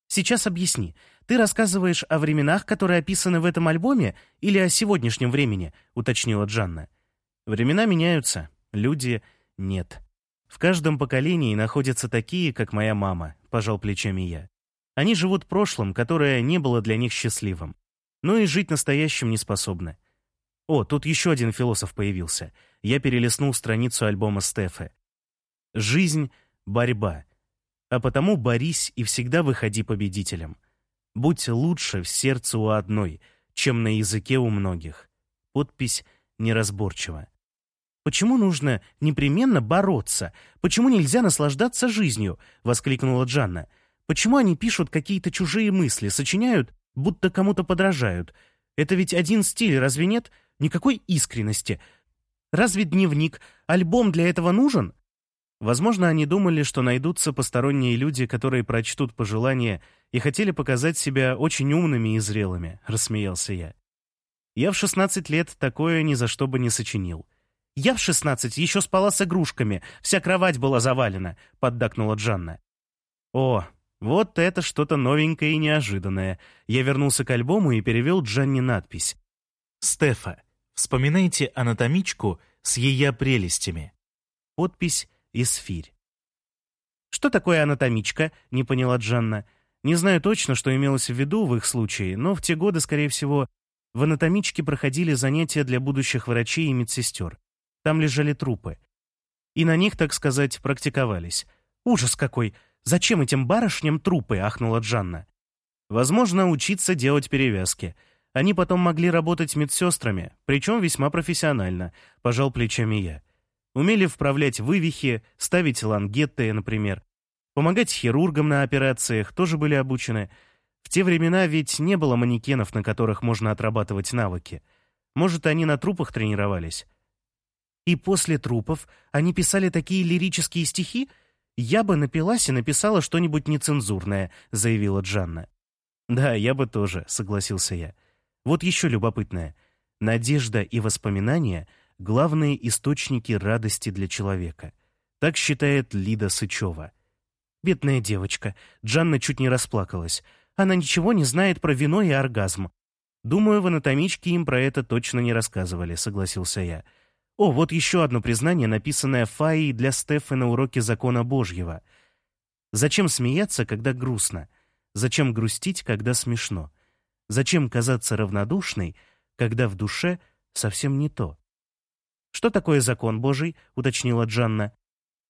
«Сейчас объясни. Ты рассказываешь о временах, которые описаны в этом альбоме, или о сегодняшнем времени?» — уточнила Джанна. «Времена меняются. Люди — нет. В каждом поколении находятся такие, как моя мама», — пожал плечами я. «Они живут прошлым, которое не было для них счастливым. Но и жить настоящим не способны. О, тут еще один философ появился. Я перелистнул страницу альбома Стефы. «Жизнь — борьба. А потому борись и всегда выходи победителем. Будь лучше в сердце у одной, чем на языке у многих». Подпись неразборчива. «Почему нужно непременно бороться? Почему нельзя наслаждаться жизнью?» — воскликнула Джанна. «Почему они пишут какие-то чужие мысли, сочиняют, будто кому-то подражают? Это ведь один стиль, разве нет? Никакой искренности. Разве дневник, альбом для этого нужен? Возможно, они думали, что найдутся посторонние люди, которые прочтут пожелания и хотели показать себя очень умными и зрелыми, рассмеялся я. Я в 16 лет такое ни за что бы не сочинил. Я в 16 еще спала с игрушками, вся кровать была завалена, поддакнула Джанна. О, вот это что-то новенькое и неожиданное. Я вернулся к альбому и перевел Джанни надпись. «Стефа, вспоминайте анатомичку с ее прелестями». Подпись «Эсфирь». «Что такое анатомичка?» — не поняла Джанна. Не знаю точно, что имелось в виду в их случае, но в те годы, скорее всего, в анатомичке проходили занятия для будущих врачей и медсестер. Там лежали трупы. И на них, так сказать, практиковались. Ужас какой! «Зачем этим барышням трупы?» — ахнула Джанна. «Возможно, учиться делать перевязки. Они потом могли работать медсестрами, причем весьма профессионально», — пожал плечами я. Умели вправлять вывихи, ставить лангетты, например. Помогать хирургам на операциях тоже были обучены. В те времена ведь не было манекенов, на которых можно отрабатывать навыки. Может, они на трупах тренировались? И после трупов они писали такие лирические стихи, «Я бы напилась и написала что-нибудь нецензурное», — заявила Джанна. «Да, я бы тоже», — согласился я. «Вот еще любопытное. Надежда и воспоминания — главные источники радости для человека. Так считает Лида Сычева. Бедная девочка. Джанна чуть не расплакалась. Она ничего не знает про вино и оргазм. Думаю, в анатомичке им про это точно не рассказывали, согласился я. О, вот еще одно признание, написанное Фаей для Стефы на уроке закона Божьего. Зачем смеяться, когда грустно? Зачем грустить, когда смешно? Зачем казаться равнодушной, когда в душе совсем не то? «Что такое закон Божий?» — уточнила Джанна.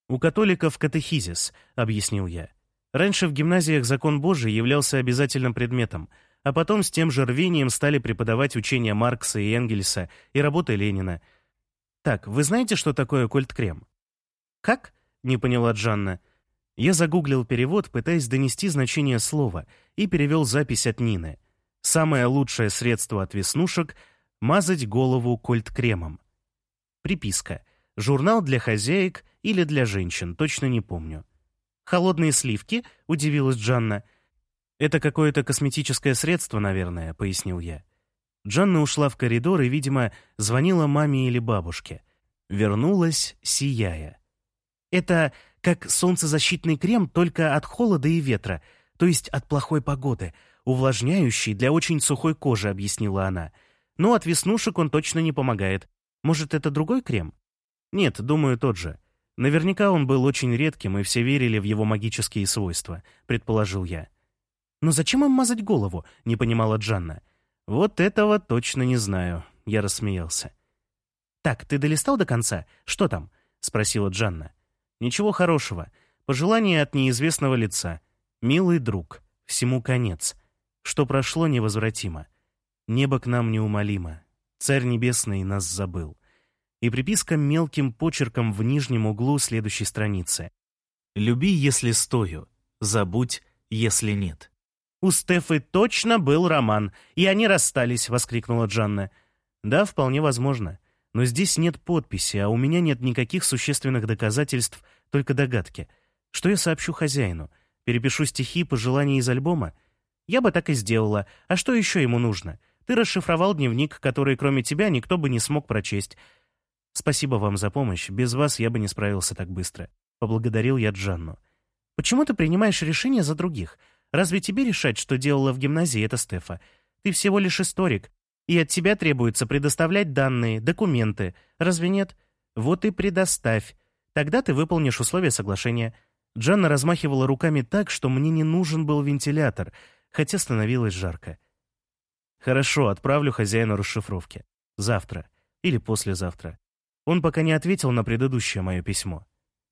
«У католиков катехизис», — объяснил я. Раньше в гимназиях закон Божий являлся обязательным предметом, а потом с тем же рвением стали преподавать учения Маркса и Энгельса и работы Ленина — так, вы знаете, что такое кольт-крем? Как? Не поняла Джанна. Я загуглил перевод, пытаясь донести значение слова, и перевел запись от Нины. Самое лучшее средство от веснушек — мазать голову кольт-кремом. Приписка. Журнал для хозяек или для женщин, точно не помню. «Холодные сливки?» — удивилась Джанна. «Это какое-то косметическое средство, наверное», — пояснил я. Джанна ушла в коридор и, видимо, звонила маме или бабушке. Вернулась, сияя. «Это как солнцезащитный крем, только от холода и ветра, то есть от плохой погоды, увлажняющий для очень сухой кожи», — объяснила она. «Но от веснушек он точно не помогает. Может, это другой крем?» «Нет, думаю, тот же. Наверняка он был очень редким, и все верили в его магические свойства», — предположил я. «Но зачем им мазать голову?» — не понимала Джанна. «Вот этого точно не знаю», — я рассмеялся. «Так, ты долистал до конца? Что там?» — спросила Джанна. «Ничего хорошего. Пожелание от неизвестного лица. Милый друг. Всему конец. Что прошло невозвратимо. Небо к нам неумолимо. Царь Небесный нас забыл». И приписка мелким почерком в нижнем углу следующей страницы. «Люби, если стою. Забудь, если нет». «У Стефы точно был роман, и они расстались», — воскликнула Джанна. «Да, вполне возможно. Но здесь нет подписи, а у меня нет никаких существенных доказательств, только догадки. Что я сообщу хозяину? Перепишу стихи по желанию из альбома? Я бы так и сделала. А что еще ему нужно? Ты расшифровал дневник, который кроме тебя никто бы не смог прочесть. Спасибо вам за помощь. Без вас я бы не справился так быстро. Поблагодарил я Джанну. Почему ты принимаешь решения за других? Разве тебе решать, что делала в гимназии эта Стефа? Ты всего лишь историк, и от тебя требуется предоставлять данные, документы. Разве нет? Вот и предоставь. Тогда ты выполнишь условия соглашения. Джанна размахивала руками так, что мне не нужен был вентилятор, хотя становилось жарко. Хорошо, отправлю хозяину расшифровки. Завтра. Или послезавтра. Он пока не ответил на предыдущее мое письмо.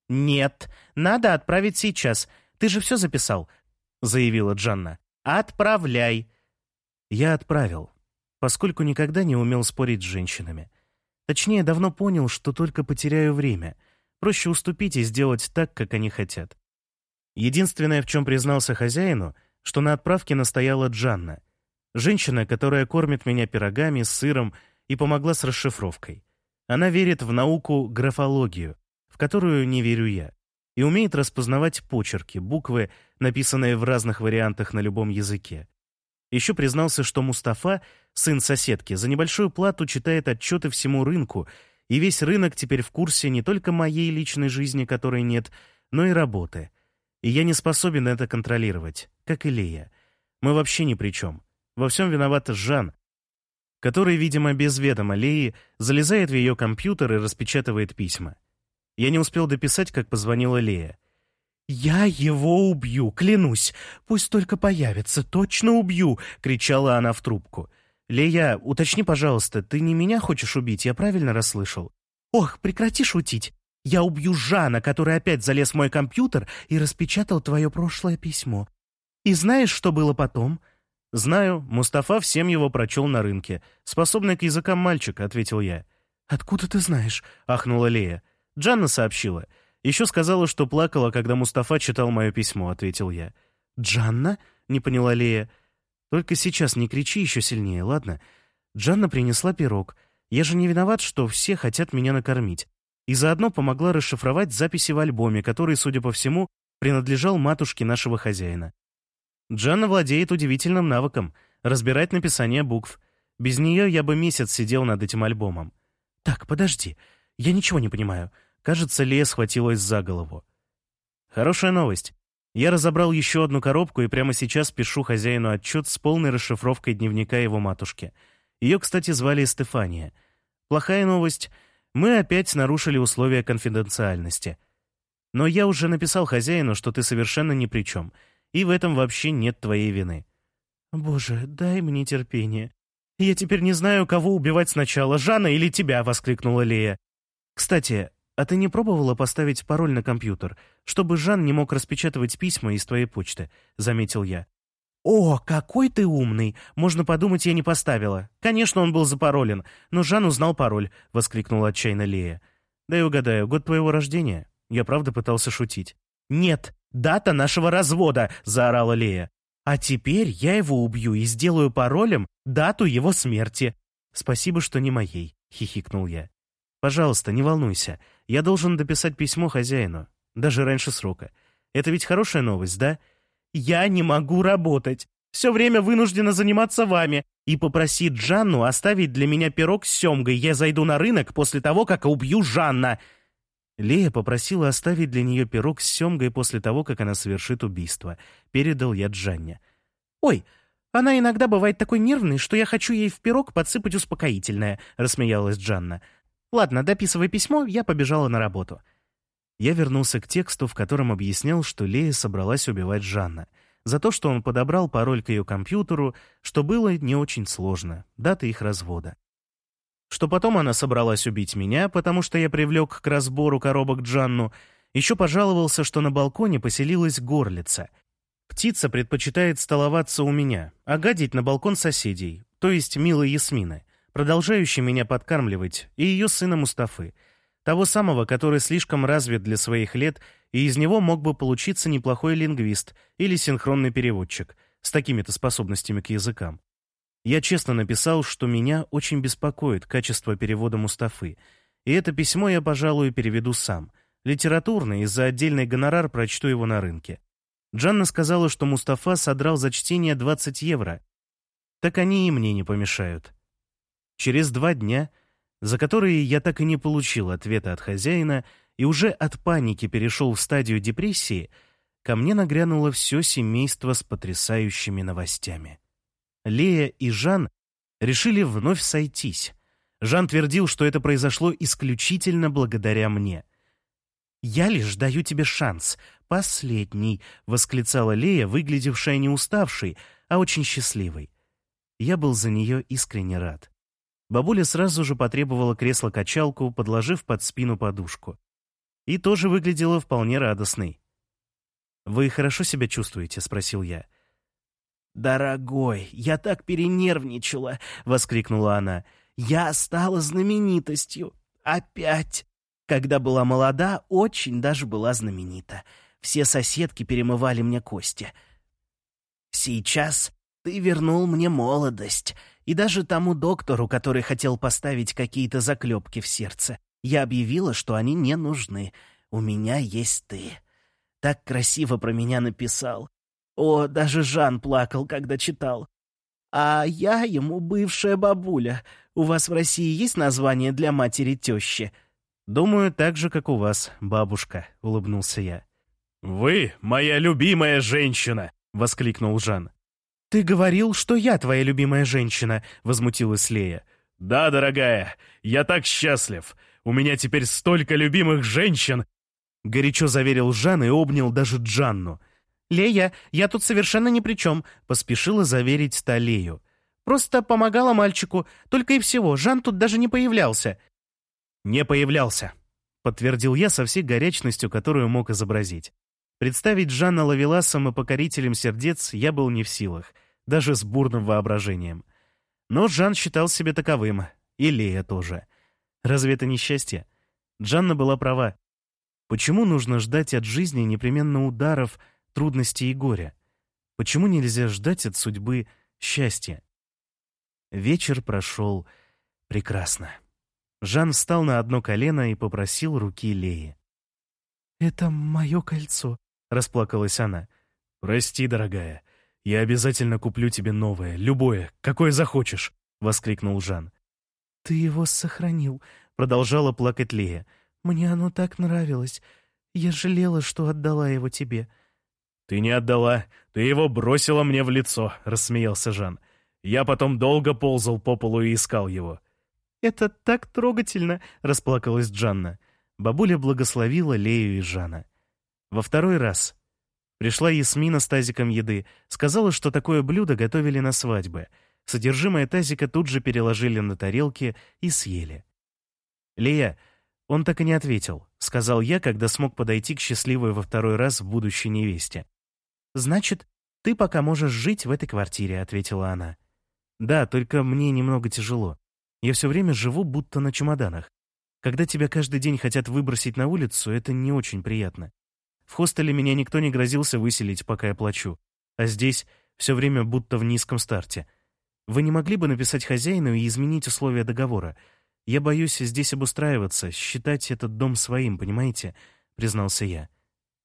«Нет, надо отправить сейчас. Ты же все записал», — заявила Джанна. «Отправляй». Я отправил поскольку никогда не умел спорить с женщинами. Точнее, давно понял, что только потеряю время. Проще уступить и сделать так, как они хотят. Единственное, в чем признался хозяину, что на отправке настояла Джанна. Женщина, которая кормит меня пирогами, сыром и помогла с расшифровкой. Она верит в науку графологию, в которую не верю я, и умеет распознавать почерки, буквы, написанные в разных вариантах на любом языке. Еще признался, что Мустафа, сын соседки, за небольшую плату читает отчеты всему рынку, и весь рынок теперь в курсе не только моей личной жизни, которой нет, но и работы. И я не способен это контролировать, как и Лея. Мы вообще ни при чем. Во всем виноват Жан, который, видимо, без ведома Леи, залезает в ее компьютер и распечатывает письма. Я не успел дописать, как позвонила Лея. «Я его убью, клянусь! Пусть только появится, точно убью!» — кричала она в трубку. «Лея, уточни, пожалуйста, ты не меня хочешь убить, я правильно расслышал?» «Ох, прекрати шутить! Я убью Жана, который опять залез в мой компьютер и распечатал твое прошлое письмо. И знаешь, что было потом?» «Знаю, Мустафа всем его прочел на рынке. Способный к языкам мальчик», — ответил я. «Откуда ты знаешь?» — ахнула Лея. Джанна сообщила — еще сказала, что плакала, когда Мустафа читал мое письмо», — ответил я. «Джанна?» — не поняла Лея. «Только сейчас не кричи еще сильнее, ладно? Джанна принесла пирог. Я же не виноват, что все хотят меня накормить. И заодно помогла расшифровать записи в альбоме, который, судя по всему, принадлежал матушке нашего хозяина. Джанна владеет удивительным навыком — разбирать написание букв. Без нее я бы месяц сидел над этим альбомом. «Так, подожди. Я ничего не понимаю. Кажется, Лея схватилась за голову. Хорошая новость. Я разобрал еще одну коробку и прямо сейчас пишу хозяину отчет с полной расшифровкой дневника его матушки. Ее, кстати, звали Стефания. Плохая новость. Мы опять нарушили условия конфиденциальности. Но я уже написал хозяину, что ты совершенно ни при чем, и в этом вообще нет твоей вины. «Боже, дай мне терпение. Я теперь не знаю, кого убивать сначала, Жана или тебя!» — воскликнула Лея. «Кстати, «А ты не пробовала поставить пароль на компьютер, чтобы Жан не мог распечатывать письма из твоей почты?» — заметил я. «О, какой ты умный! Можно подумать, я не поставила. Конечно, он был запаролен, но Жан узнал пароль», — воскликнула отчаянно Лея. «Дай угадаю, год твоего рождения?» Я правда пытался шутить. «Нет, дата нашего развода!» — заорала Лея. «А теперь я его убью и сделаю паролем дату его смерти». «Спасибо, что не моей», — хихикнул я. «Пожалуйста, не волнуйся. Я должен дописать письмо хозяину, даже раньше срока. Это ведь хорошая новость, да? Я не могу работать. Все время вынуждена заниматься вами. И попроси Джанну оставить для меня пирог с семгой. Я зайду на рынок после того, как убью Жанна. Лея попросила оставить для нее пирог с семгой после того, как она совершит убийство. Передал я Джанне. «Ой, она иногда бывает такой нервной, что я хочу ей в пирог подсыпать успокоительное», — рассмеялась Джанна. Ладно, дописывай письмо, я побежала на работу. Я вернулся к тексту, в котором объяснял, что Лея собралась убивать Жанна. За то, что он подобрал пароль к ее компьютеру, что было не очень сложно, дата их развода. Что потом она собралась убить меня, потому что я привлек к разбору коробок Джанну, еще пожаловался, что на балконе поселилась горлица. Птица предпочитает столоваться у меня, а гадить на балкон соседей, то есть милой Ясмины продолжающий меня подкармливать, и ее сына Мустафы, того самого, который слишком развит для своих лет, и из него мог бы получиться неплохой лингвист или синхронный переводчик с такими-то способностями к языкам. Я честно написал, что меня очень беспокоит качество перевода Мустафы, и это письмо я, пожалуй, переведу сам. Литературно, и за отдельный гонорар прочту его на рынке. Джанна сказала, что Мустафа содрал за чтение 20 евро. Так они и мне не помешают. Через два дня, за которые я так и не получил ответа от хозяина и уже от паники перешел в стадию депрессии, ко мне нагрянуло все семейство с потрясающими новостями. Лея и Жан решили вновь сойтись. Жан твердил, что это произошло исключительно благодаря мне. «Я лишь даю тебе шанс, последний», — восклицала Лея, выглядевшая не уставшей, а очень счастливой. Я был за нее искренне рад. Бабуля сразу же потребовала кресло-качалку, подложив под спину подушку. И тоже выглядела вполне радостной. «Вы хорошо себя чувствуете?» — спросил я. «Дорогой, я так перенервничала!» — воскликнула она. «Я стала знаменитостью. Опять!» Когда была молода, очень даже была знаменита. Все соседки перемывали мне кости. Сейчас ты вернул мне молодость. И даже тому доктору, который хотел поставить какие-то заклепки в сердце, я объявила, что они не нужны. У меня есть ты. Так красиво про меня написал. О, даже Жан плакал, когда читал. А я ему бывшая бабуля. У вас в России есть название для матери-тещи? Думаю, так же, как у вас, бабушка, — улыбнулся я. «Вы моя любимая женщина!» — воскликнул Жан. «Ты говорил, что я твоя любимая женщина», — возмутилась Лея. «Да, дорогая, я так счастлив. У меня теперь столько любимых женщин!» Горячо заверил Жан и обнял даже Джанну. «Лея, я тут совершенно ни при чем», — поспешила заверить та Лею. «Просто помогала мальчику, только и всего. Жан тут даже не появлялся». «Не появлялся», — подтвердил я со всей горячностью, которую мог изобразить. Представить Жанна Лавеласом и покорителем сердец я был не в силах, даже с бурным воображением. Но Жан считал себя таковым, и Лея тоже. Разве это не счастье? Джанна была права. Почему нужно ждать от жизни непременно ударов, трудностей и горя? Почему нельзя ждать от судьбы счастья? Вечер прошел прекрасно. Жан встал на одно колено и попросил руки Леи. «Это мое кольцо», — расплакалась она. «Прости, дорогая, я обязательно куплю тебе новое, любое, какое захочешь», — воскликнул Жан. «Ты его сохранил», — продолжала плакать Лея. «Мне оно так нравилось. Я жалела, что отдала его тебе». «Ты не отдала, ты его бросила мне в лицо», — рассмеялся Жан. «Я потом долго ползал по полу и искал его». «Это так трогательно!» — расплакалась Джанна. Бабуля благословила Лею и Жана. Во второй раз пришла Ясмина с тазиком еды, сказала, что такое блюдо готовили на свадьбе. Содержимое тазика тут же переложили на тарелки и съели. «Лея, он так и не ответил», — сказал я, когда смог подойти к счастливой во второй раз будущей невесте. «Значит, ты пока можешь жить в этой квартире», — ответила она. «Да, только мне немного тяжело. Я все время живу будто на чемоданах. Когда тебя каждый день хотят выбросить на улицу, это не очень приятно. В хостеле меня никто не грозился выселить, пока я плачу. А здесь все время будто в низком старте. Вы не могли бы написать хозяину и изменить условия договора? Я боюсь здесь обустраиваться, считать этот дом своим, понимаете?» — признался я.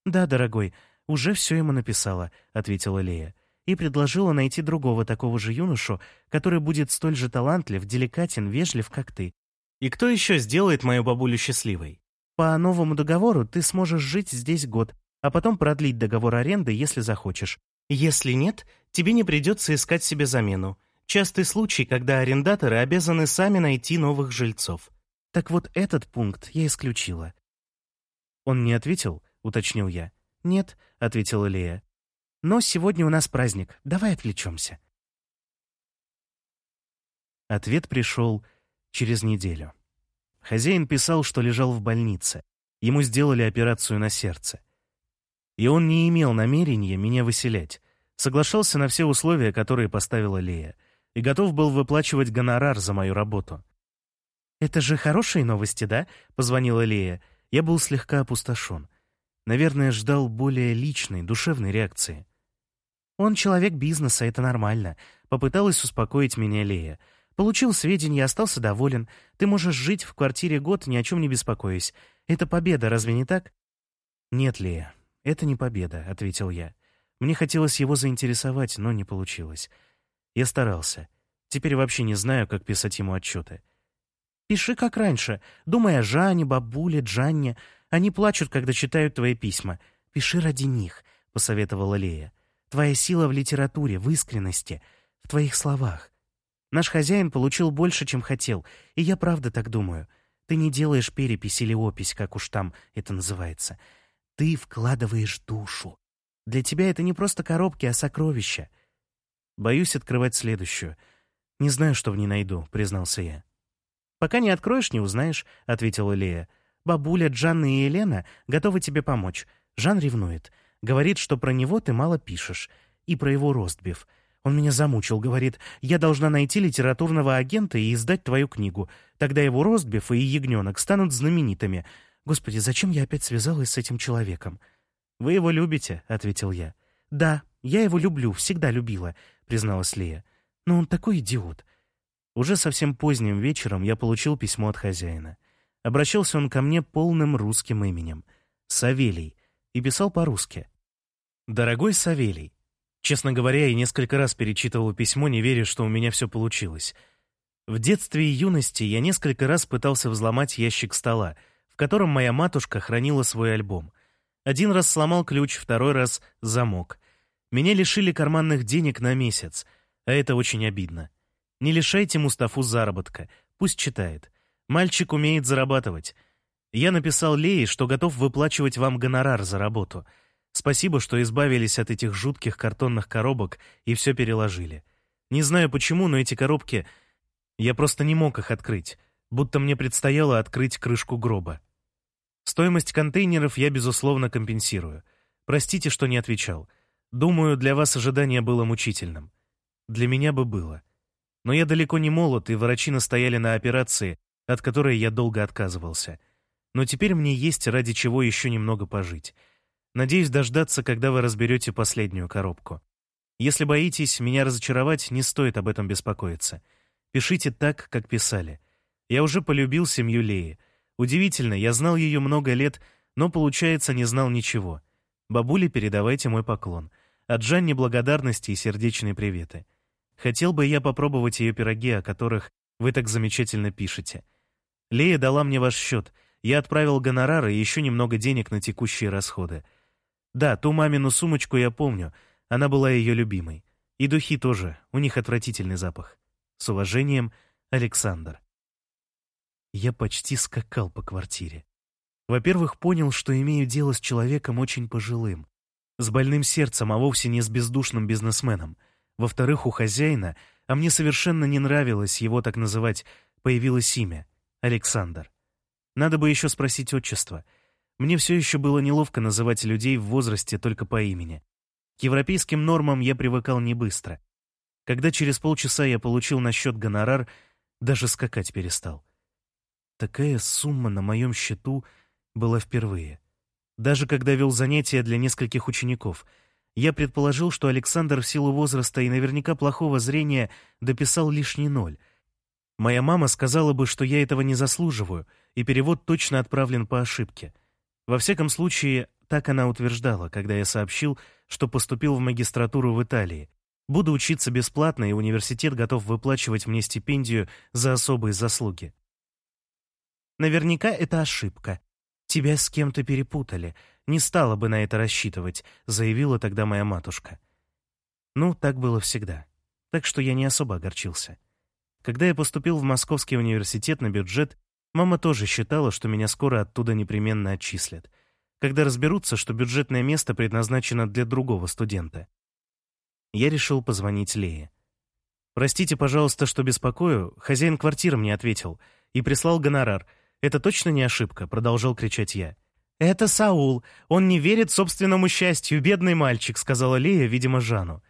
«Да, дорогой, уже все ему написала», — ответила Лея и предложила найти другого такого же юношу, который будет столь же талантлив, деликатен, вежлив, как ты. И кто еще сделает мою бабулю счастливой? По новому договору ты сможешь жить здесь год, а потом продлить договор аренды, если захочешь. Если нет, тебе не придется искать себе замену. Частый случай, когда арендаторы обязаны сами найти новых жильцов. Так вот этот пункт я исключила. «Он не ответил?» — уточнил я. «Нет», — ответила Лея. Но сегодня у нас праздник. Давай отвлечемся. Ответ пришел через неделю. Хозяин писал, что лежал в больнице. Ему сделали операцию на сердце. И он не имел намерения меня выселять. Соглашался на все условия, которые поставила Лея, и готов был выплачивать гонорар за мою работу. «Это же хорошие новости, да?» — позвонила Лея. Я был слегка опустошен. Наверное, ждал более личной, душевной реакции. «Он человек бизнеса, это нормально», — попыталась успокоить меня Лея. «Получил сведения, остался доволен. Ты можешь жить в квартире год, ни о чем не беспокоясь. Это победа, разве не так?» «Нет, Лея, это не победа», — ответил я. Мне хотелось его заинтересовать, но не получилось. Я старался. Теперь вообще не знаю, как писать ему отчеты. «Пиши как раньше. Думай о Жане, бабуле, Джанне. Они плачут, когда читают твои письма. Пиши ради них», — посоветовала Лея. «Твоя сила в литературе, в искренности, в твоих словах. Наш хозяин получил больше, чем хотел, и я правда так думаю. Ты не делаешь перепись или опись, как уж там это называется. Ты вкладываешь душу. Для тебя это не просто коробки, а сокровища. Боюсь открывать следующую. Не знаю, что в ней найду, признался я. «Пока не откроешь, не узнаешь», — ответила Лея. «Бабуля, Джанна и Елена готовы тебе помочь. Жан ревнует. Говорит, что про него ты мало пишешь. И про его ростбиф. Он меня замучил, говорит, я должна найти литературного агента и издать твою книгу. Тогда его ростбиф и ягненок станут знаменитыми. Господи, зачем я опять связалась с этим человеком?» «Вы его любите?» — ответил я. «Да, я его люблю, всегда любила», — призналась Лея. «Но он такой идиот». Уже совсем поздним вечером я получил письмо от хозяина. Обращался он ко мне полным русским именем — Савелий, и писал по-русски. «Дорогой Савелий, честно говоря, я несколько раз перечитывал письмо, не веря, что у меня все получилось. В детстве и юности я несколько раз пытался взломать ящик стола, в котором моя матушка хранила свой альбом. Один раз сломал ключ, второй раз — замок. Меня лишили карманных денег на месяц, а это очень обидно. Не лишайте Мустафу заработка, пусть читает. Мальчик умеет зарабатывать. Я написал Лее, что готов выплачивать вам гонорар за работу. Спасибо, что избавились от этих жутких картонных коробок и все переложили. Не знаю почему, но эти коробки... Я просто не мог их открыть, будто мне предстояло открыть крышку гроба. Стоимость контейнеров я, безусловно, компенсирую. Простите, что не отвечал. Думаю, для вас ожидание было мучительным. Для меня бы было. Но я далеко не молод, и врачи настояли на операции, от которой я долго отказывался. Но теперь мне есть ради чего еще немного пожить. Надеюсь дождаться, когда вы разберете последнюю коробку. Если боитесь меня разочаровать, не стоит об этом беспокоиться. Пишите так, как писали. Я уже полюбил семью Леи — Удивительно, я знал ее много лет, но, получается, не знал ничего. Бабуле передавайте мой поклон. От Жанни благодарности и сердечные приветы. Хотел бы я попробовать ее пироги, о которых вы так замечательно пишете. Лея дала мне ваш счет. Я отправил гонорары и еще немного денег на текущие расходы. Да, ту мамину сумочку я помню. Она была ее любимой. И духи тоже. У них отвратительный запах. С уважением, Александр. Я почти скакал по квартире. Во-первых, понял, что имею дело с человеком очень пожилым, с больным сердцем, а вовсе не с бездушным бизнесменом. Во-вторых, у хозяина, а мне совершенно не нравилось его так называть, появилось имя — Александр. Надо бы еще спросить отчество. Мне все еще было неловко называть людей в возрасте только по имени. К европейским нормам я привыкал не быстро. Когда через полчаса я получил на счет гонорар, даже скакать перестал. Такая сумма на моем счету была впервые. Даже когда вел занятия для нескольких учеников, я предположил, что Александр в силу возраста и наверняка плохого зрения дописал лишний ноль. Моя мама сказала бы, что я этого не заслуживаю, и перевод точно отправлен по ошибке. Во всяком случае, так она утверждала, когда я сообщил, что поступил в магистратуру в Италии. Буду учиться бесплатно, и университет готов выплачивать мне стипендию за особые заслуги. Наверняка это ошибка. Тебя с кем-то перепутали. Не стала бы на это рассчитывать», — заявила тогда моя матушка. Ну, так было всегда. Так что я не особо огорчился. Когда я поступил в Московский университет на бюджет, мама тоже считала, что меня скоро оттуда непременно отчислят. Когда разберутся, что бюджетное место предназначено для другого студента. Я решил позвонить Лее. «Простите, пожалуйста, что беспокою. Хозяин квартиры мне ответил и прислал гонорар — «Это точно не ошибка?» — продолжал кричать я. «Это Саул. Он не верит собственному счастью, бедный мальчик», — сказала Лея, видимо, Жану.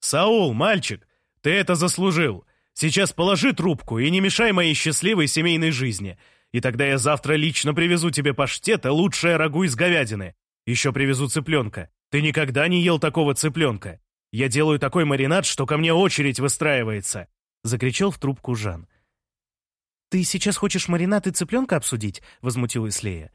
«Саул, мальчик, ты это заслужил. Сейчас положи трубку и не мешай моей счастливой семейной жизни. И тогда я завтра лично привезу тебе паштет и лучшее рагу из говядины. Еще привезу цыпленка. Ты никогда не ел такого цыпленка. Я делаю такой маринад, что ко мне очередь выстраивается!» — закричал в трубку Жан. «Ты сейчас хочешь маринад и цыпленка обсудить?» — возмутилась Лея.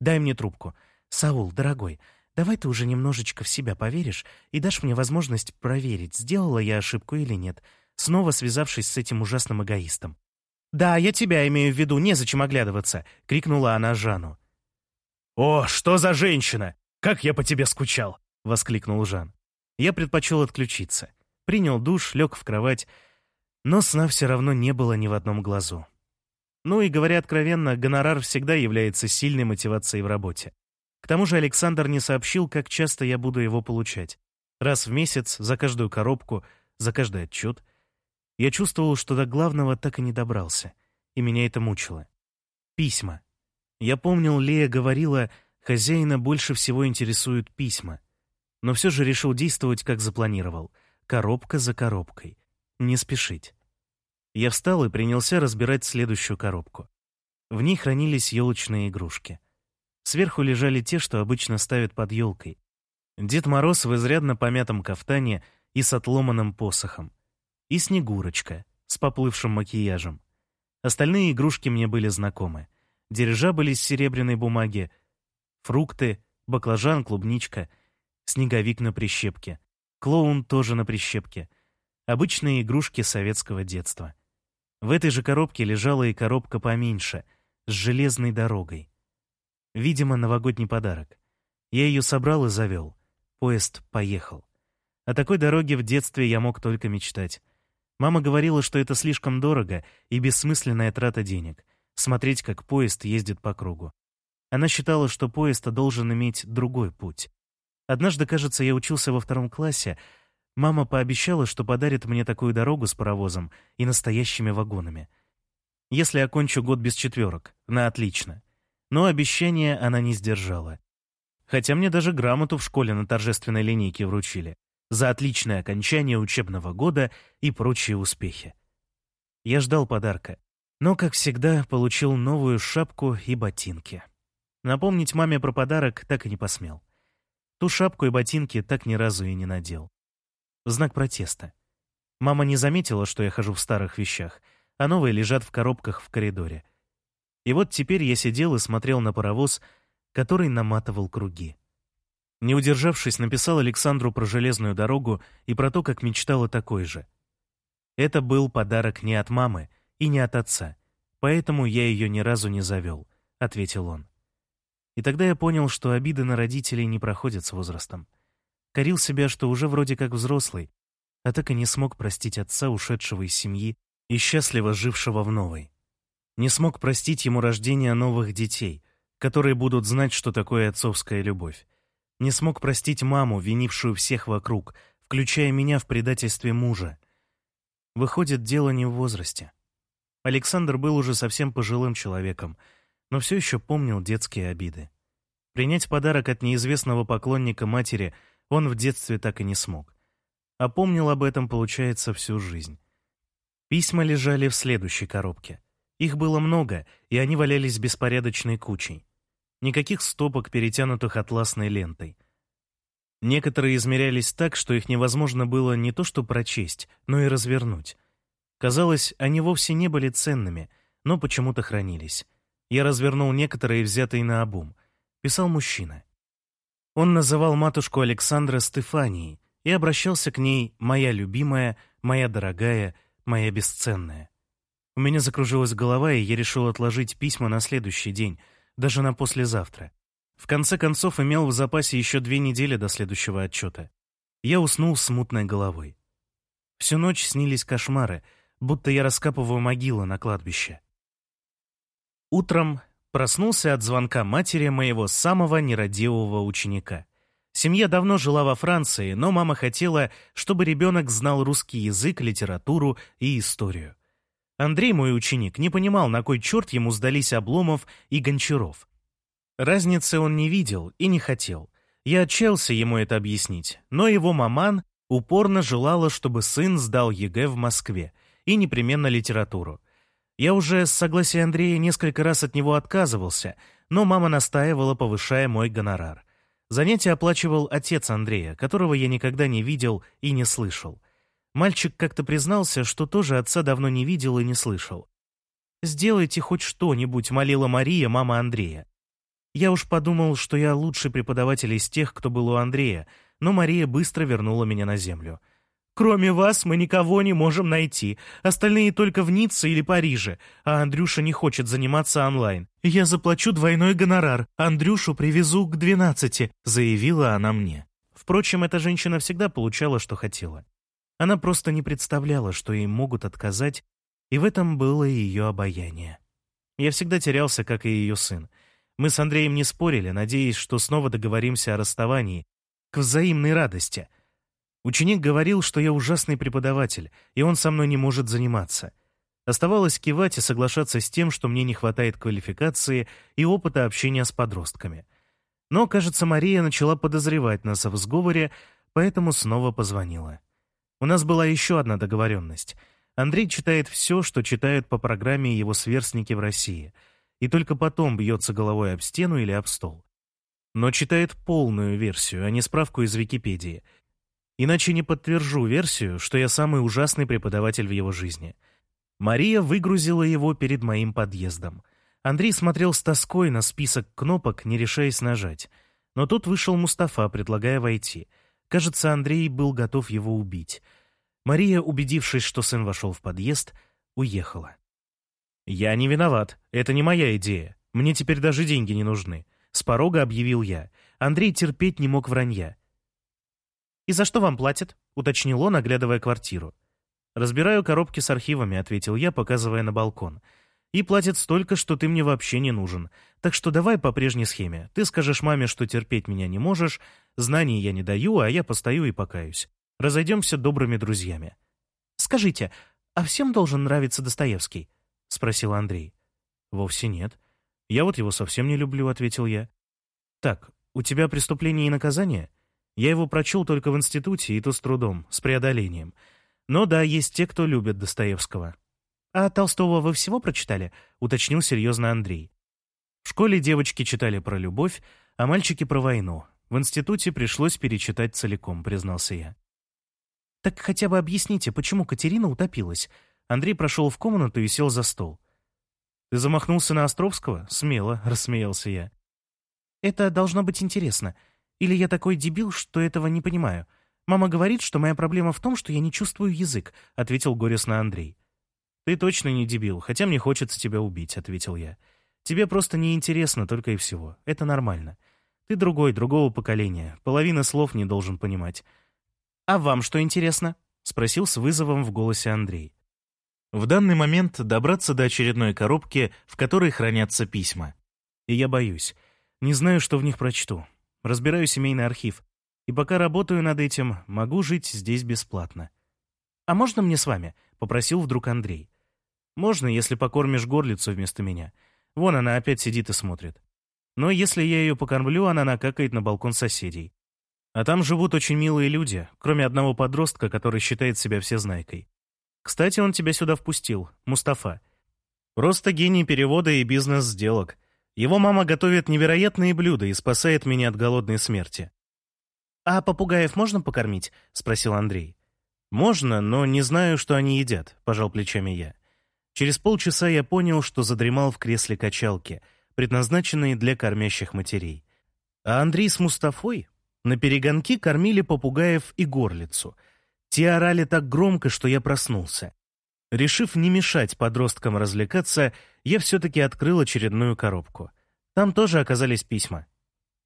«Дай мне трубку. Саул, дорогой, давай ты уже немножечко в себя поверишь и дашь мне возможность проверить, сделала я ошибку или нет, снова связавшись с этим ужасным эгоистом». «Да, я тебя имею в виду, незачем оглядываться!» — крикнула она Жану. «О, что за женщина! Как я по тебе скучал!» — воскликнул Жан. Я предпочел отключиться. Принял душ, лег в кровать, но сна все равно не было ни в одном глазу. Ну и говоря откровенно, гонорар всегда является сильной мотивацией в работе. К тому же Александр не сообщил, как часто я буду его получать. Раз в месяц, за каждую коробку, за каждый отчет. Я чувствовал, что до главного так и не добрался, и меня это мучило. Письма. Я помнил, Лея говорила, хозяина больше всего интересуют письма но все же решил действовать, как запланировал, коробка за коробкой. Не спешить. Я встал и принялся разбирать следующую коробку. В ней хранились елочные игрушки. Сверху лежали те, что обычно ставят под елкой. Дед Мороз в изрядно помятом кафтане и с отломанным посохом. И Снегурочка с поплывшим макияжем. Остальные игрушки мне были знакомы. Дирижабль из серебряной бумаги, фрукты, баклажан, клубничка — снеговик на прищепке, клоун тоже на прищепке, обычные игрушки советского детства. В этой же коробке лежала и коробка поменьше, с железной дорогой. Видимо, новогодний подарок. Я ее собрал и завел. Поезд поехал. О такой дороге в детстве я мог только мечтать. Мама говорила, что это слишком дорого и бессмысленная трата денег — смотреть, как поезд ездит по кругу. Она считала, что поезд должен иметь другой путь. Однажды, кажется, я учился во втором классе. Мама пообещала, что подарит мне такую дорогу с паровозом и настоящими вагонами. Если окончу год без четверок, на отлично. Но обещание она не сдержала. Хотя мне даже грамоту в школе на торжественной линейке вручили за отличное окончание учебного года и прочие успехи. Я ждал подарка, но, как всегда, получил новую шапку и ботинки. Напомнить маме про подарок так и не посмел. Ту шапку и ботинки так ни разу и не надел. Знак протеста. Мама не заметила, что я хожу в старых вещах, а новые лежат в коробках в коридоре. И вот теперь я сидел и смотрел на паровоз, который наматывал круги. Не удержавшись, написал Александру про железную дорогу и про то, как мечтала такой же. Это был подарок не от мамы и не от отца, поэтому я ее ни разу не завел, — ответил он. И тогда я понял, что обиды на родителей не проходят с возрастом. Корил себя, что уже вроде как взрослый, а так и не смог простить отца, ушедшего из семьи и счастливо жившего в новой. Не смог простить ему рождение новых детей, которые будут знать, что такое отцовская любовь. Не смог простить маму, винившую всех вокруг, включая меня в предательстве мужа. Выходит, дело не в возрасте. Александр был уже совсем пожилым человеком — но все еще помнил детские обиды. Принять подарок от неизвестного поклонника матери он в детстве так и не смог. А помнил об этом, получается, всю жизнь. Письма лежали в следующей коробке. Их было много, и они валялись беспорядочной кучей. Никаких стопок, перетянутых атласной лентой. Некоторые измерялись так, что их невозможно было не то что прочесть, но и развернуть. Казалось, они вовсе не были ценными, но почему-то хранились. Я развернул некоторые, взятые на обум. Писал мужчина. Он называл матушку Александра Стефанией и обращался к ней «моя любимая», «моя дорогая», «моя бесценная». У меня закружилась голова, и я решил отложить письма на следующий день, даже на послезавтра. В конце концов, имел в запасе еще две недели до следующего отчета. Я уснул с мутной головой. Всю ночь снились кошмары, будто я раскапываю могилу на кладбище. Утром проснулся от звонка матери моего самого нерадивого ученика. Семья давно жила во Франции, но мама хотела, чтобы ребенок знал русский язык, литературу и историю. Андрей, мой ученик, не понимал, на кой черт ему сдались Обломов и Гончаров. Разницы он не видел и не хотел. Я отчаялся ему это объяснить, но его маман упорно желала, чтобы сын сдал ЕГЭ в Москве и непременно литературу. Я уже с согласия Андрея несколько раз от него отказывался, но мама настаивала, повышая мой гонорар. Занятия оплачивал отец Андрея, которого я никогда не видел и не слышал. Мальчик как-то признался, что тоже отца давно не видел и не слышал. «Сделайте хоть что-нибудь», — молила Мария, мама Андрея. Я уж подумал, что я лучший преподаватель из тех, кто был у Андрея, но Мария быстро вернула меня на землю. «Кроме вас мы никого не можем найти. Остальные только в Ницце или Париже, а Андрюша не хочет заниматься онлайн. Я заплачу двойной гонорар. Андрюшу привезу к двенадцати», — заявила она мне. Впрочем, эта женщина всегда получала, что хотела. Она просто не представляла, что ей могут отказать, и в этом было ее обаяние. Я всегда терялся, как и ее сын. Мы с Андреем не спорили, надеясь, что снова договоримся о расставании, к взаимной радости. Ученик говорил, что я ужасный преподаватель, и он со мной не может заниматься. Оставалось кивать и соглашаться с тем, что мне не хватает квалификации и опыта общения с подростками. Но, кажется, Мария начала подозревать нас в сговоре, поэтому снова позвонила. У нас была еще одна договоренность. Андрей читает все, что читают по программе его сверстники в России, и только потом бьется головой об стену или об стол. Но читает полную версию, а не справку из Википедии. Иначе не подтвержу версию, что я самый ужасный преподаватель в его жизни. Мария выгрузила его перед моим подъездом. Андрей смотрел с тоской на список кнопок, не решаясь нажать. Но тут вышел Мустафа, предлагая войти — Кажется, Андрей был готов его убить. Мария, убедившись, что сын вошел в подъезд, уехала. «Я не виноват. Это не моя идея. Мне теперь даже деньги не нужны». С порога объявил я. Андрей терпеть не мог вранья. «И за что вам платят?» — уточнил он, оглядывая квартиру. «Разбираю коробки с архивами», — ответил я, показывая на балкон. «И платят столько, что ты мне вообще не нужен. Так что давай по прежней схеме. Ты скажешь маме, что терпеть меня не можешь, знаний я не даю, а я постою и покаюсь. Разойдемся добрыми друзьями. «Скажите, а всем должен нравиться Достоевский?» — спросил Андрей. «Вовсе нет. Я вот его совсем не люблю», — ответил я. «Так, у тебя преступление и наказание? Я его прочел только в институте, и то с трудом, с преодолением. Но да, есть те, кто любит Достоевского». «А Толстого вы всего прочитали?» — уточнил серьезно Андрей. В школе девочки читали про любовь, а мальчики про войну. В институте пришлось перечитать целиком, признался я. «Так хотя бы объясните, почему Катерина утопилась?» Андрей прошел в комнату и сел за стол. «Ты замахнулся на Островского? Смело», (laughs) — рассмеялся я. «Это должно быть интересно. Или я такой дебил, что этого не понимаю. Мама говорит, что моя проблема в том, что я не чувствую язык», — ответил горестно Андрей. «Ты точно не дебил, хотя мне хочется тебя убить», — ответил я. Тебе просто неинтересно только и всего. Это нормально. Ты другой, другого поколения. Половина слов не должен понимать. «А вам что интересно?» — спросил с вызовом в голосе Андрей. В данный момент добраться до очередной коробки, в которой хранятся письма. И я боюсь. Не знаю, что в них прочту. Разбираю семейный архив. И пока работаю над этим, могу жить здесь бесплатно. «А можно мне с вами?» — попросил вдруг Андрей. «Можно, если покормишь горлицу вместо меня. Вон она опять сидит и смотрит. Но если я ее покормлю, она накакает на балкон соседей. А там живут очень милые люди, кроме одного подростка, который считает себя всезнайкой. Кстати, он тебя сюда впустил, Мустафа. Просто гений перевода и бизнес-сделок. Его мама готовит невероятные блюда и спасает меня от голодной смерти. «А попугаев можно покормить?» — спросил Андрей. «Можно, но не знаю, что они едят», — пожал плечами я. Через полчаса я понял, что задремал в кресле качалки, предназначенной для кормящих матерей. А Андрей с Мустафой на перегонки кормили попугаев и горлицу. Те орали так громко, что я проснулся. Решив не мешать подросткам развлекаться, я все-таки открыл очередную коробку. Там тоже оказались письма.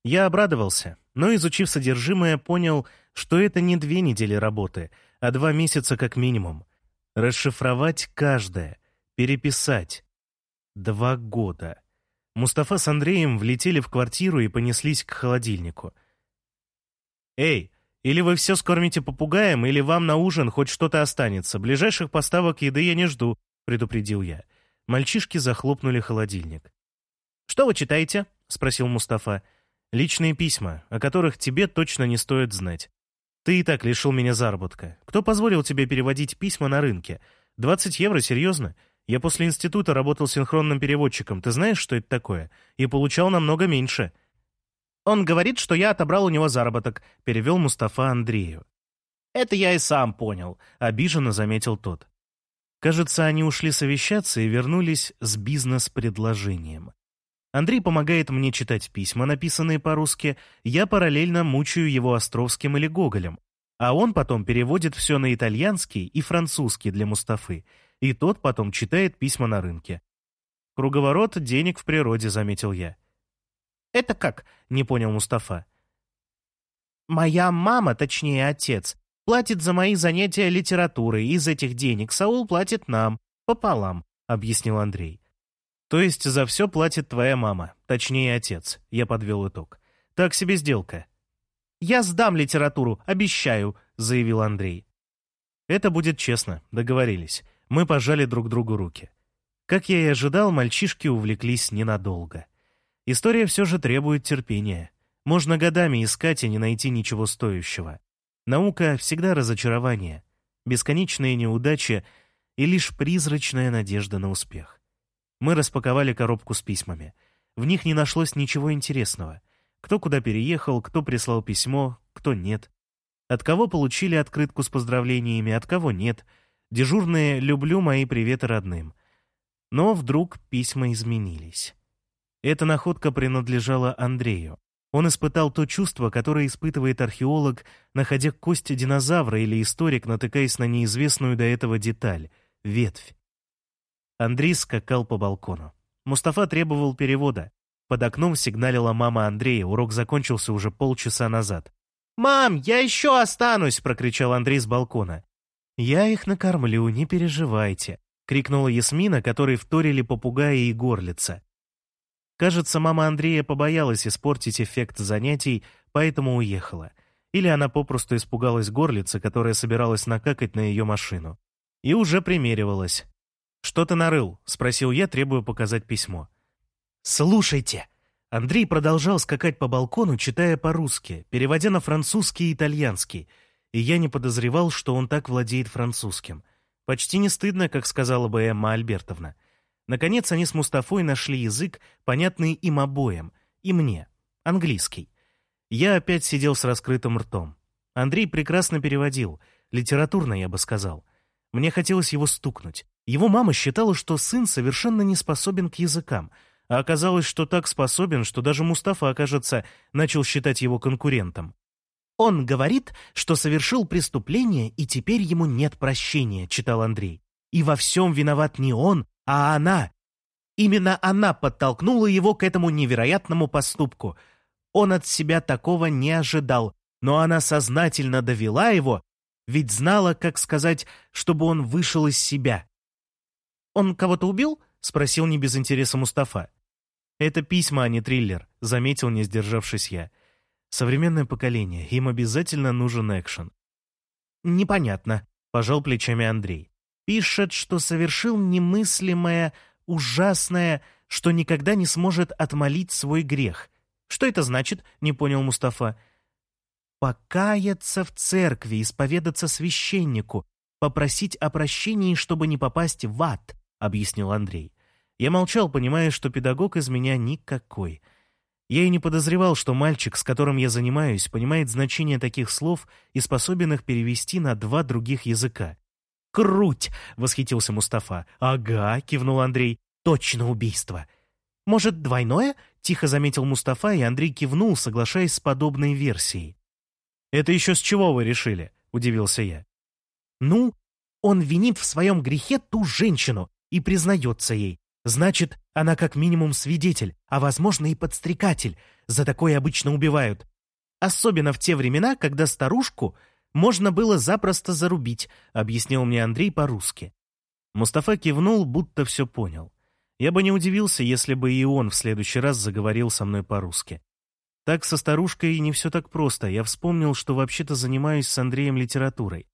Я обрадовался, но, изучив содержимое, понял, что это не две недели работы, а два месяца как минимум. Расшифровать каждое, Переписать. Два года. Мустафа с Андреем влетели в квартиру и понеслись к холодильнику. «Эй, или вы все скормите попугаем, или вам на ужин хоть что-то останется. Ближайших поставок еды я не жду», — предупредил я. Мальчишки захлопнули холодильник. «Что вы читаете?» — спросил Мустафа. «Личные письма, о которых тебе точно не стоит знать. Ты и так лишил меня заработка. Кто позволил тебе переводить письма на рынке? 20 евро, серьезно? Я после института работал синхронным переводчиком. Ты знаешь, что это такое? И получал намного меньше». Он говорит, что я отобрал у него заработок», — перевел Мустафа Андрею. «Это я и сам понял», — обиженно заметил тот. Кажется, они ушли совещаться и вернулись с бизнес-предложением. Андрей помогает мне читать письма, написанные по-русски, я параллельно мучаю его Островским или Гоголем, а он потом переводит все на итальянский и французский для Мустафы, и тот потом читает письма на рынке. «Круговорот денег в природе», — заметил я. «Это как?» — не понял Мустафа. «Моя мама, точнее отец, платит за мои занятия литературой, из этих денег Саул платит нам, пополам», — объяснил Андрей. То есть за все платит твоя мама, точнее отец, я подвел итог. Так себе сделка. Я сдам литературу, обещаю, заявил Андрей. Это будет честно, договорились. Мы пожали друг другу руки. Как я и ожидал, мальчишки увлеклись ненадолго. История все же требует терпения. Можно годами искать и не найти ничего стоящего. Наука всегда разочарование, бесконечные неудачи и лишь призрачная надежда на успех. Мы распаковали коробку с письмами. В них не нашлось ничего интересного. Кто куда переехал, кто прислал письмо, кто нет. От кого получили открытку с поздравлениями, от кого нет. Дежурные «люблю мои приветы родным». Но вдруг письма изменились. Эта находка принадлежала Андрею. Он испытал то чувство, которое испытывает археолог, находя кости динозавра или историк, натыкаясь на неизвестную до этого деталь — ветвь. Андрей скакал по балкону. Мустафа требовал перевода. Под окном сигналила мама Андрея, урок закончился уже полчаса назад. «Мам, я еще останусь!» — прокричал Андрей с балкона. «Я их накормлю, не переживайте», — крикнула Ясмина, которой вторили попугаи и горлица. Кажется, мама Андрея побоялась испортить эффект занятий, поэтому уехала. Или она попросту испугалась горлицы, которая собиралась накакать на ее машину. И уже примеривалась. «Что ты нарыл?» — спросил я, требуя показать письмо. «Слушайте!» Андрей продолжал скакать по балкону, читая по-русски, переводя на французский и итальянский, и я не подозревал, что он так владеет французским. Почти не стыдно, как сказала бы Эмма Альбертовна. Наконец они с Мустафой нашли язык, понятный им обоим, и мне, английский. Я опять сидел с раскрытым ртом. Андрей прекрасно переводил, литературно, я бы сказал. Мне хотелось его стукнуть. Его мама считала, что сын совершенно не способен к языкам, а оказалось, что так способен, что даже Мустафа, окажется, начал считать его конкурентом. «Он говорит, что совершил преступление, и теперь ему нет прощения», — читал Андрей. «И во всем виноват не он, а она. Именно она подтолкнула его к этому невероятному поступку. Он от себя такого не ожидал, но она сознательно довела его, ведь знала, как сказать, чтобы он вышел из себя. «Он кого-то убил?» — спросил не без интереса Мустафа. «Это письма, а не триллер», — заметил, не сдержавшись я. «Современное поколение, им обязательно нужен экшен». «Непонятно», — пожал плечами Андрей. «Пишет, что совершил немыслимое, ужасное, что никогда не сможет отмолить свой грех. Что это значит?» — не понял Мустафа. «Покаяться в церкви, исповедаться священнику, попросить о прощении, чтобы не попасть в ад», объяснил Андрей. Я молчал, понимая, что педагог из меня никакой. Я и не подозревал, что мальчик, с которым я занимаюсь, понимает значение таких слов и способен их перевести на два других языка. «Круть!» — восхитился Мустафа. «Ага», — кивнул Андрей. «Точно убийство!» «Может, двойное?» — тихо заметил Мустафа, и Андрей кивнул, соглашаясь с подобной версией. «Это еще с чего вы решили?» — удивился я. «Ну, он винит в своем грехе ту женщину, и признается ей. Значит, она как минимум свидетель, а возможно и подстрекатель. За такое обычно убивают. Особенно в те времена, когда старушку можно было запросто зарубить, объяснил мне Андрей по-русски. Мустафа кивнул, будто все понял. Я бы не удивился, если бы и он в следующий раз заговорил со мной по-русски. Так со старушкой не все так просто. Я вспомнил, что вообще-то занимаюсь с Андреем литературой.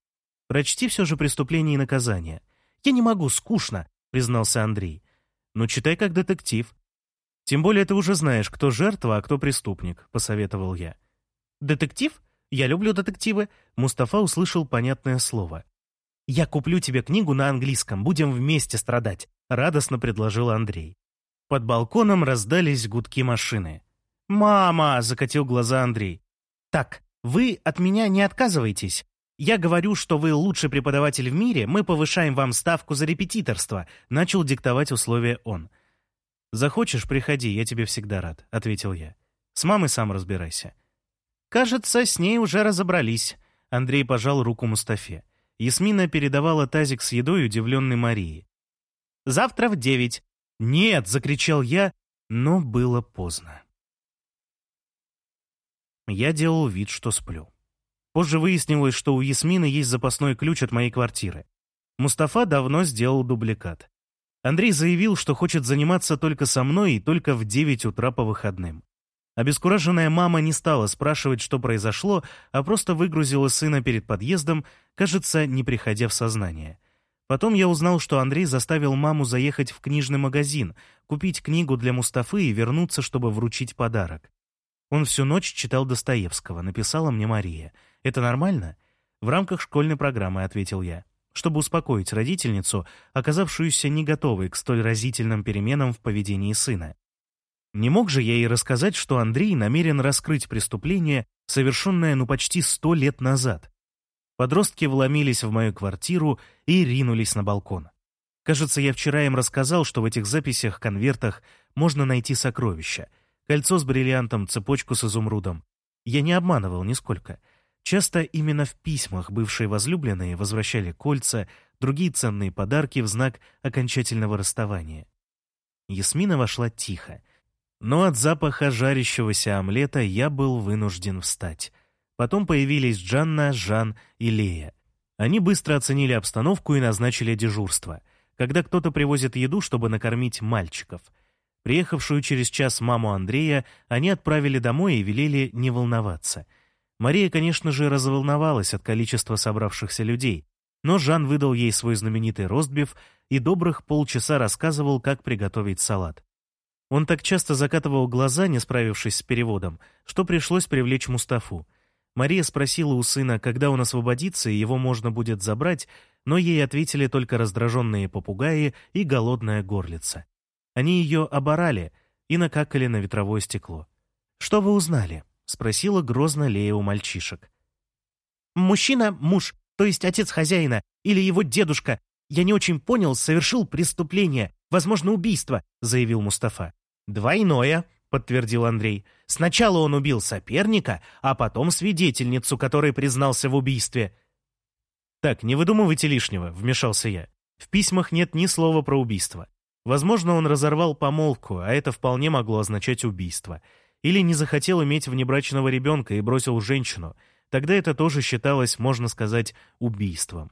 Прочти все же «Преступление и наказание». Я не могу, скучно. — признался Андрей. «Ну, читай как детектив. Тем более ты уже знаешь, кто жертва, а кто преступник», — посоветовал я. «Детектив? Я люблю детективы», — Мустафа услышал понятное слово. «Я куплю тебе книгу на английском, будем вместе страдать», — радостно предложил Андрей. Под балконом раздались гудки машины. «Мама!» — закатил глаза Андрей. «Так, вы от меня не отказываетесь. Я говорю, что вы лучший преподаватель в мире, мы повышаем вам ставку за репетиторство», — начал диктовать условия он. «Захочешь, приходи, я тебе всегда рад», — ответил я. «С мамой сам разбирайся». «Кажется, с ней уже разобрались», — Андрей пожал руку Мустафе. Ясмина передавала тазик с едой удивленной Марии. «Завтра в девять». «Нет!» — закричал я, но было поздно. Я делал вид, что сплю. Позже выяснилось, что у Ясмины есть запасной ключ от моей квартиры. Мустафа давно сделал дубликат. Андрей заявил, что хочет заниматься только со мной и только в 9 утра по выходным. Обескураженная мама не стала спрашивать, что произошло, а просто выгрузила сына перед подъездом, кажется, не приходя в сознание. Потом я узнал, что Андрей заставил маму заехать в книжный магазин, купить книгу для Мустафы и вернуться, чтобы вручить подарок. Он всю ночь читал Достоевского, написала мне Мария. «Это нормально?» «В рамках школьной программы», — ответил я, чтобы успокоить родительницу, оказавшуюся не готовой к столь разительным переменам в поведении сына. Не мог же я ей рассказать, что Андрей намерен раскрыть преступление, совершенное ну почти сто лет назад. Подростки вломились в мою квартиру и ринулись на балкон. Кажется, я вчера им рассказал, что в этих записях, конвертах можно найти сокровища — Кольцо с бриллиантом, цепочку с изумрудом. Я не обманывал нисколько. Часто именно в письмах бывшие возлюбленные возвращали кольца, другие ценные подарки в знак окончательного расставания. Ясмина вошла тихо. Но от запаха жарящегося омлета я был вынужден встать. Потом появились Джанна, Жан и Лея. Они быстро оценили обстановку и назначили дежурство, когда кто-то привозит еду, чтобы накормить мальчиков — Приехавшую через час маму Андрея они отправили домой и велели не волноваться. Мария, конечно же, разволновалась от количества собравшихся людей, но Жан выдал ей свой знаменитый ростбиф и добрых полчаса рассказывал, как приготовить салат. Он так часто закатывал глаза, не справившись с переводом, что пришлось привлечь Мустафу. Мария спросила у сына, когда он освободится и его можно будет забрать, но ей ответили только раздраженные попугаи и голодная горлица. Они ее оборали и накакали на ветровое стекло. «Что вы узнали?» — спросила грозно Лея у мальчишек. «Мужчина, муж, то есть отец хозяина, или его дедушка, я не очень понял, совершил преступление, возможно, убийство», — заявил Мустафа. «Двойное», — подтвердил Андрей. «Сначала он убил соперника, а потом свидетельницу, который признался в убийстве». «Так, не выдумывайте лишнего», — вмешался я. «В письмах нет ни слова про убийство. Возможно, он разорвал помолвку, а это вполне могло означать убийство. Или не захотел иметь внебрачного ребенка и бросил женщину. Тогда это тоже считалось, можно сказать, убийством.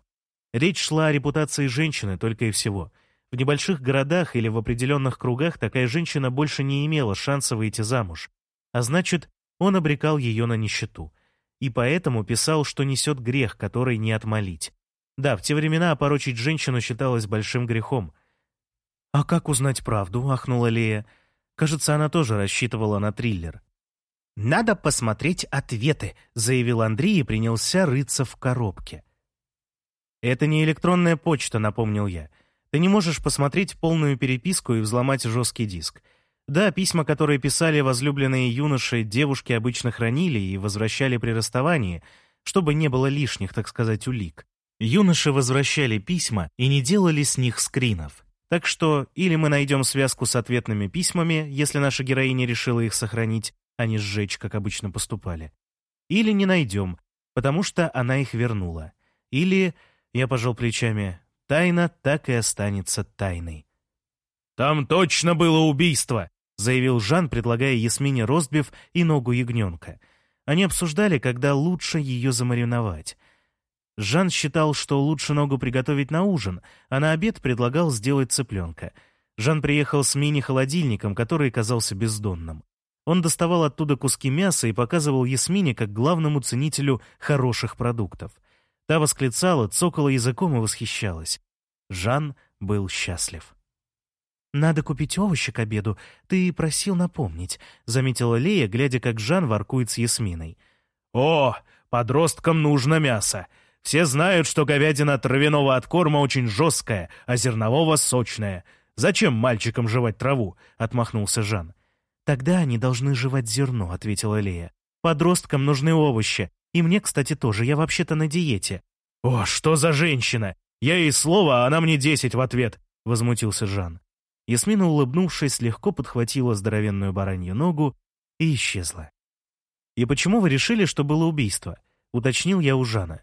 Речь шла о репутации женщины только и всего. В небольших городах или в определенных кругах такая женщина больше не имела шанса выйти замуж. А значит, он обрекал ее на нищету. И поэтому писал, что несет грех, который не отмолить. Да, в те времена опорочить женщину считалось большим грехом — «А как узнать правду?» — ахнула Лея. Кажется, она тоже рассчитывала на триллер. «Надо посмотреть ответы», — заявил Андрей и принялся рыться в коробке. «Это не электронная почта», — напомнил я. «Ты не можешь посмотреть полную переписку и взломать жесткий диск. Да, письма, которые писали возлюбленные юноши, девушки обычно хранили и возвращали при расставании, чтобы не было лишних, так сказать, улик. Юноши возвращали письма и не делали с них скринов. Так что или мы найдем связку с ответными письмами, если наша героиня решила их сохранить, а не сжечь, как обычно поступали. Или не найдем, потому что она их вернула. Или, я пожал плечами, тайна так и останется тайной. «Там точно было убийство!» — заявил Жан, предлагая Ясмине ростбиф и ногу ягненка. Они обсуждали, когда лучше ее замариновать. Жан считал, что лучше ногу приготовить на ужин, а на обед предлагал сделать цыпленка. Жан приехал с мини-холодильником, который казался бездонным. Он доставал оттуда куски мяса и показывал Ясмине как главному ценителю хороших продуктов. Та восклицала, цокала языком и восхищалась. Жан был счастлив. «Надо купить овощи к обеду, ты просил напомнить», — заметила Лея, глядя, как Жан воркует с Ясминой. «О, подросткам нужно мясо. Все знают, что говядина травяного откорма очень жесткая, а зернового — сочная. Зачем мальчикам жевать траву?» — отмахнулся Жан. «Тогда они должны жевать зерно», — ответила Лея. «Подросткам нужны овощи. И мне, кстати, тоже. Я вообще-то на диете». «О, что за женщина! Я ей слово, а она мне десять в ответ!» — возмутился Жан. Ясмина, улыбнувшись, легко подхватила здоровенную баранью ногу и исчезла. «И почему вы решили, что было убийство?» — уточнил я у Жана.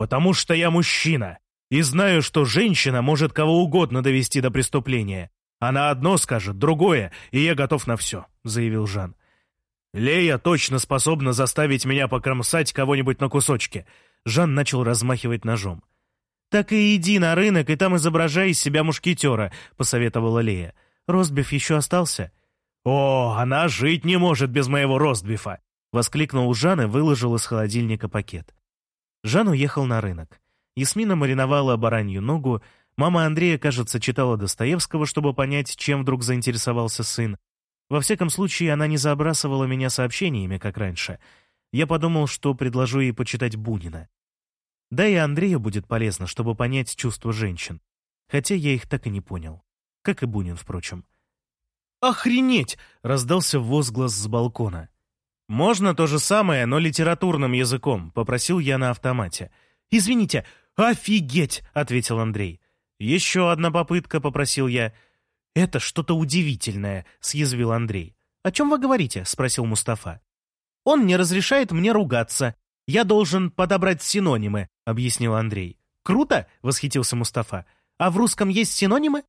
«Потому что я мужчина и знаю, что женщина может кого угодно довести до преступления. Она одно скажет, другое, и я готов на все», — заявил Жан. «Лея точно способна заставить меня покромсать кого-нибудь на кусочки». Жан начал размахивать ножом. «Так и иди на рынок, и там изображай из себя мушкетера», — посоветовала Лея. «Ростбиф еще остался?» «О, она жить не может без моего ростбифа!» — воскликнул Жан и выложил из холодильника пакет. Жан уехал на рынок. Ясмина мариновала баранью ногу, мама Андрея, кажется, читала Достоевского, чтобы понять, чем вдруг заинтересовался сын. Во всяком случае, она не забрасывала меня сообщениями, как раньше. Я подумал, что предложу ей почитать Бунина. Да и Андрею будет полезно, чтобы понять чувства женщин. Хотя я их так и не понял. Как и Бунин, впрочем. «Охренеть!» — раздался возглас с балкона. «Можно то же самое, но литературным языком», — попросил я на автомате. «Извините, офигеть!» — ответил Андрей. «Еще одна попытка», — попросил я. «Это что-то удивительное», — съязвил Андрей. «О чем вы говорите?» — спросил Мустафа. «Он не разрешает мне ругаться. Я должен подобрать синонимы», — объяснил Андрей. «Круто!» — восхитился Мустафа. «А в русском есть синонимы?»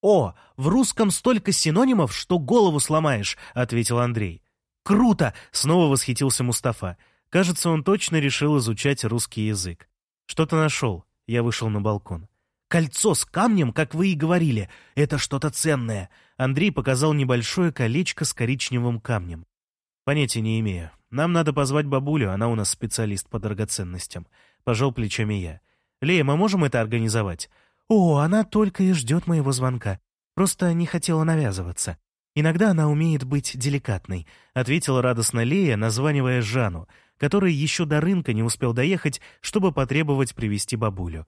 «О, в русском столько синонимов, что голову сломаешь», — ответил Андрей. «Круто!» — снова восхитился Мустафа. Кажется, он точно решил изучать русский язык. Что-то нашел. Я вышел на балкон. «Кольцо с камнем, как вы и говорили. Это что-то ценное». Андрей показал небольшое колечко с коричневым камнем. «Понятия не имею. Нам надо позвать бабулю, она у нас специалист по драгоценностям». Пожал плечами я. «Лея, мы можем это организовать?» «О, она только и ждет моего звонка. Просто не хотела навязываться. Иногда она умеет быть деликатной», — ответила радостно Лея, названивая Жанну, который еще до рынка не успел доехать, чтобы потребовать привести бабулю.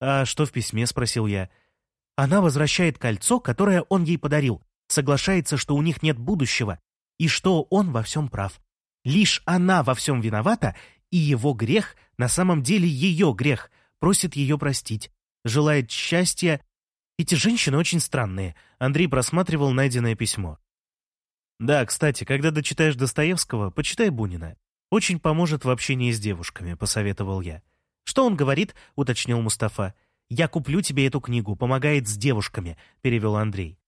«А что в письме?» — спросил я. «Она возвращает кольцо, которое он ей подарил, соглашается, что у них нет будущего, и что он во всем прав. Лишь она во всем виновата, и его грех на самом деле ее грех, просит ее простить желает счастья. Эти женщины очень странные. Андрей просматривал найденное письмо. Да, кстати, когда дочитаешь Достоевского, почитай Бунина. Очень поможет в общении с девушками, посоветовал я. Что он говорит? уточнил Мустафа. Я куплю тебе эту книгу, помогает с девушками, перевел Андрей.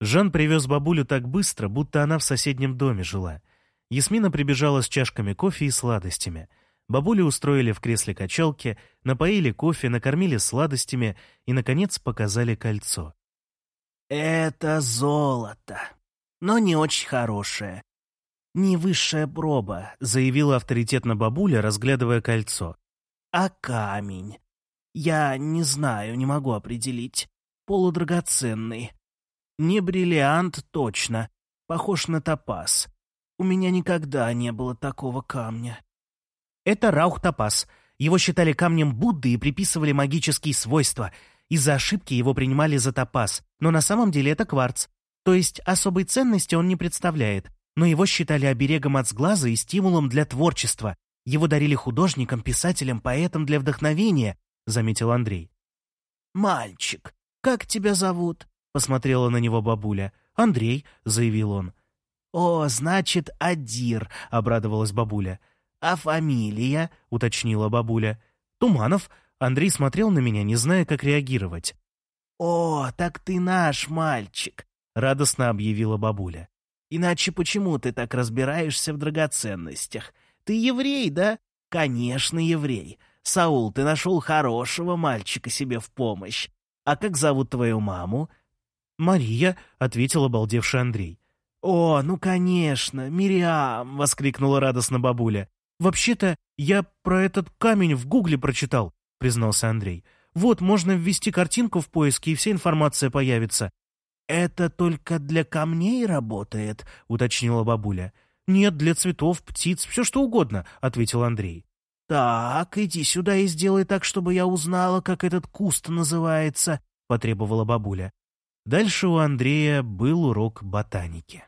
Жан привез бабулю так быстро, будто она в соседнем доме жила. Ясмина прибежала с чашками кофе и сладостями — Бабули устроили в кресле качалки, напоили кофе, накормили сладостями и, наконец, показали кольцо. «Это золото, но не очень хорошее. Не высшая проба», — заявила авторитетно бабуля, разглядывая кольцо. «А камень? Я не знаю, не могу определить. Полудрагоценный. Не бриллиант точно, похож на топаз. У меня никогда не было такого камня». Это Раухтопас. Его считали камнем Будды и приписывали магические свойства. Из-за ошибки его принимали за топаз, но на самом деле это кварц. То есть особой ценности он не представляет, но его считали оберегом от сглаза и стимулом для творчества. Его дарили художникам, писателям, поэтам для вдохновения, заметил Андрей. «Мальчик, как тебя зовут?» — посмотрела на него бабуля. «Андрей», — заявил он. «О, значит, Адир», — обрадовалась бабуля. «А фамилия?» — уточнила бабуля. «Туманов». Андрей смотрел на меня, не зная, как реагировать. «О, так ты наш мальчик», — радостно объявила бабуля. «Иначе почему ты так разбираешься в драгоценностях? Ты еврей, да?» «Конечно, еврей. Саул, ты нашел хорошего мальчика себе в помощь. А как зовут твою маму?» «Мария», — ответил обалдевший Андрей. «О, ну, конечно, Мириам!» — воскликнула радостно бабуля. «Вообще-то я про этот камень в гугле прочитал», — признался Андрей. «Вот, можно ввести картинку в поиске, и вся информация появится». «Это только для камней работает», — уточнила бабуля. «Нет, для цветов, птиц, все что угодно», — ответил Андрей. «Так, иди сюда и сделай так, чтобы я узнала, как этот куст называется», — потребовала бабуля. Дальше у Андрея был урок ботаники.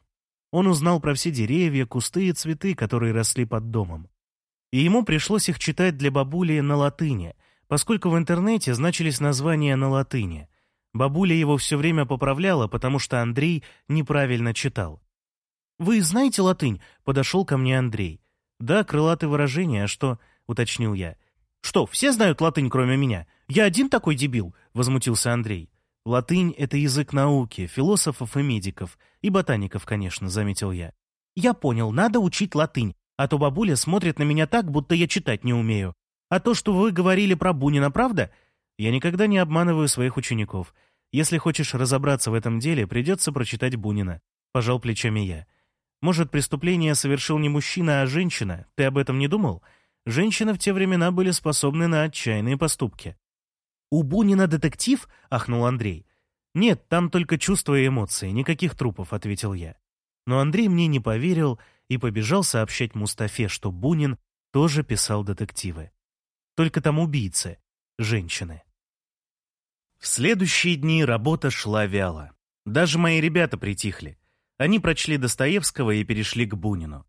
Он узнал про все деревья, кусты и цветы, которые росли под домом. И ему пришлось их читать для бабули на латыни, поскольку в интернете значились названия на латыни. Бабуля его все время поправляла, потому что Андрей неправильно читал. «Вы знаете латынь?» — подошел ко мне Андрей. «Да, крылатые выражения, а что?» — уточнил я. «Что, все знают латынь, кроме меня? Я один такой дебил?» — возмутился Андрей. «Латынь — это язык науки, философов и медиков, и ботаников, конечно», — заметил я. «Я понял, надо учить латынь, а то бабуля смотрит на меня так, будто я читать не умею. А то, что вы говорили про Бунина, правда?» «Я никогда не обманываю своих учеников. Если хочешь разобраться в этом деле, придется прочитать Бунина», — пожал плечами я. «Может, преступление совершил не мужчина, а женщина? Ты об этом не думал?» Женщины в те времена были способны на отчаянные поступки. «У Бунина детектив?» — ахнул Андрей. «Нет, там только чувства и эмоции, никаких трупов», — ответил я. Но Андрей мне не поверил и побежал сообщать Мустафе, что Бунин тоже писал детективы. Только там убийцы — женщины. В следующие дни работа шла вяло. Даже мои ребята притихли. Они прочли Достоевского и перешли к Бунину.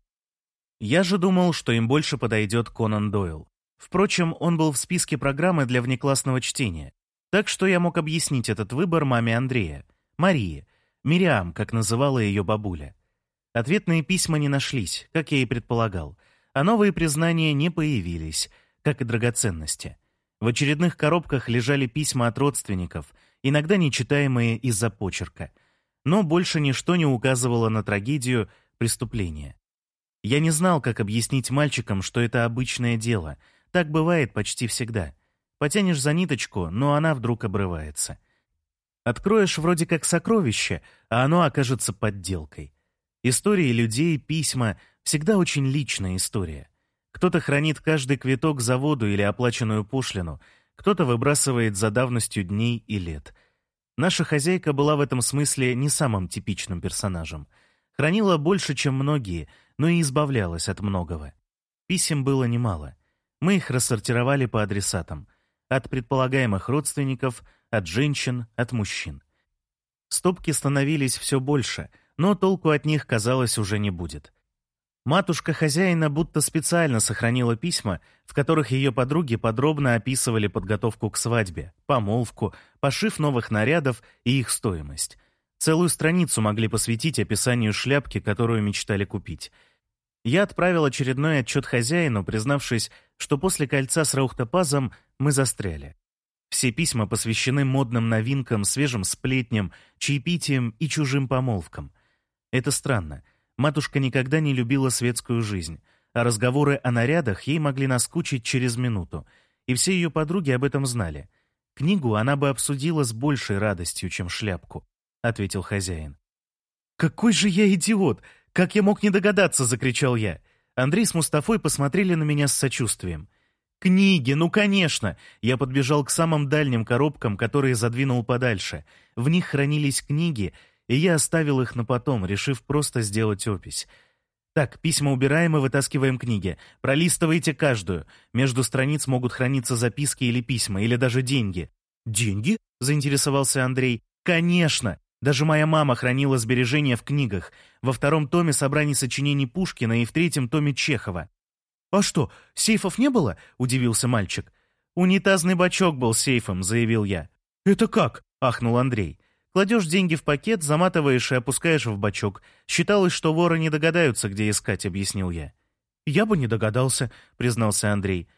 Я же думал, что им больше подойдет Конан Дойл. Впрочем, он был в списке программы для внеклассного чтения. Так что я мог объяснить этот выбор маме Андрея, Марии, Мириам, как называла ее бабуля. Ответные письма не нашлись, как я и предполагал, а новые признания не появились, как и драгоценности. В очередных коробках лежали письма от родственников, иногда нечитаемые из-за почерка. Но больше ничто не указывало на трагедию преступления. Я не знал, как объяснить мальчикам, что это обычное дело. Так бывает почти всегда. Потянешь за ниточку, но она вдруг обрывается. Откроешь вроде как сокровище, а оно окажется подделкой. Истории людей, письма — всегда очень личная история. Кто-то хранит каждый квиток за воду или оплаченную пошлину, кто-то выбрасывает за давностью дней и лет. Наша хозяйка была в этом смысле не самым типичным персонажем. Хранила больше, чем многие — но и избавлялась от многого. Писем было немало. Мы их рассортировали по адресатам. От предполагаемых родственников, от женщин, от мужчин. Стопки становились все больше, но толку от них, казалось, уже не будет. Матушка хозяина будто специально сохранила письма, в которых ее подруги подробно описывали подготовку к свадьбе, помолвку, пошив новых нарядов и их стоимость. Целую страницу могли посвятить описанию шляпки, которую мечтали купить — я отправил очередной отчет хозяину, признавшись, что после кольца с Раухтопазом мы застряли. Все письма посвящены модным новинкам, свежим сплетням, чаепитиям и чужим помолвкам. Это странно. Матушка никогда не любила светскую жизнь, а разговоры о нарядах ей могли наскучить через минуту, и все ее подруги об этом знали. Книгу она бы обсудила с большей радостью, чем шляпку, — ответил хозяин. «Какой же я идиот! «Как я мог не догадаться?» — закричал я. Андрей с Мустафой посмотрели на меня с сочувствием. «Книги, ну конечно!» Я подбежал к самым дальним коробкам, которые задвинул подальше. В них хранились книги, и я оставил их на потом, решив просто сделать опись. Так, письма убираем и вытаскиваем книги. Пролистывайте каждую. Между страниц могут храниться записки или письма, или даже деньги. «Деньги?» — заинтересовался Андрей. «Конечно! Даже моя мама хранила сбережения в книгах. Во втором томе собраний сочинений Пушкина и в третьем томе Чехова. «А что, сейфов не было?» — удивился мальчик. «Унитазный бачок был сейфом», — заявил я. «Это как?» — ахнул Андрей. «Кладешь деньги в пакет, заматываешь и опускаешь в бачок. Считалось, что воры не догадаются, где искать», — объяснил я. «Я бы не догадался», — признался Андрей.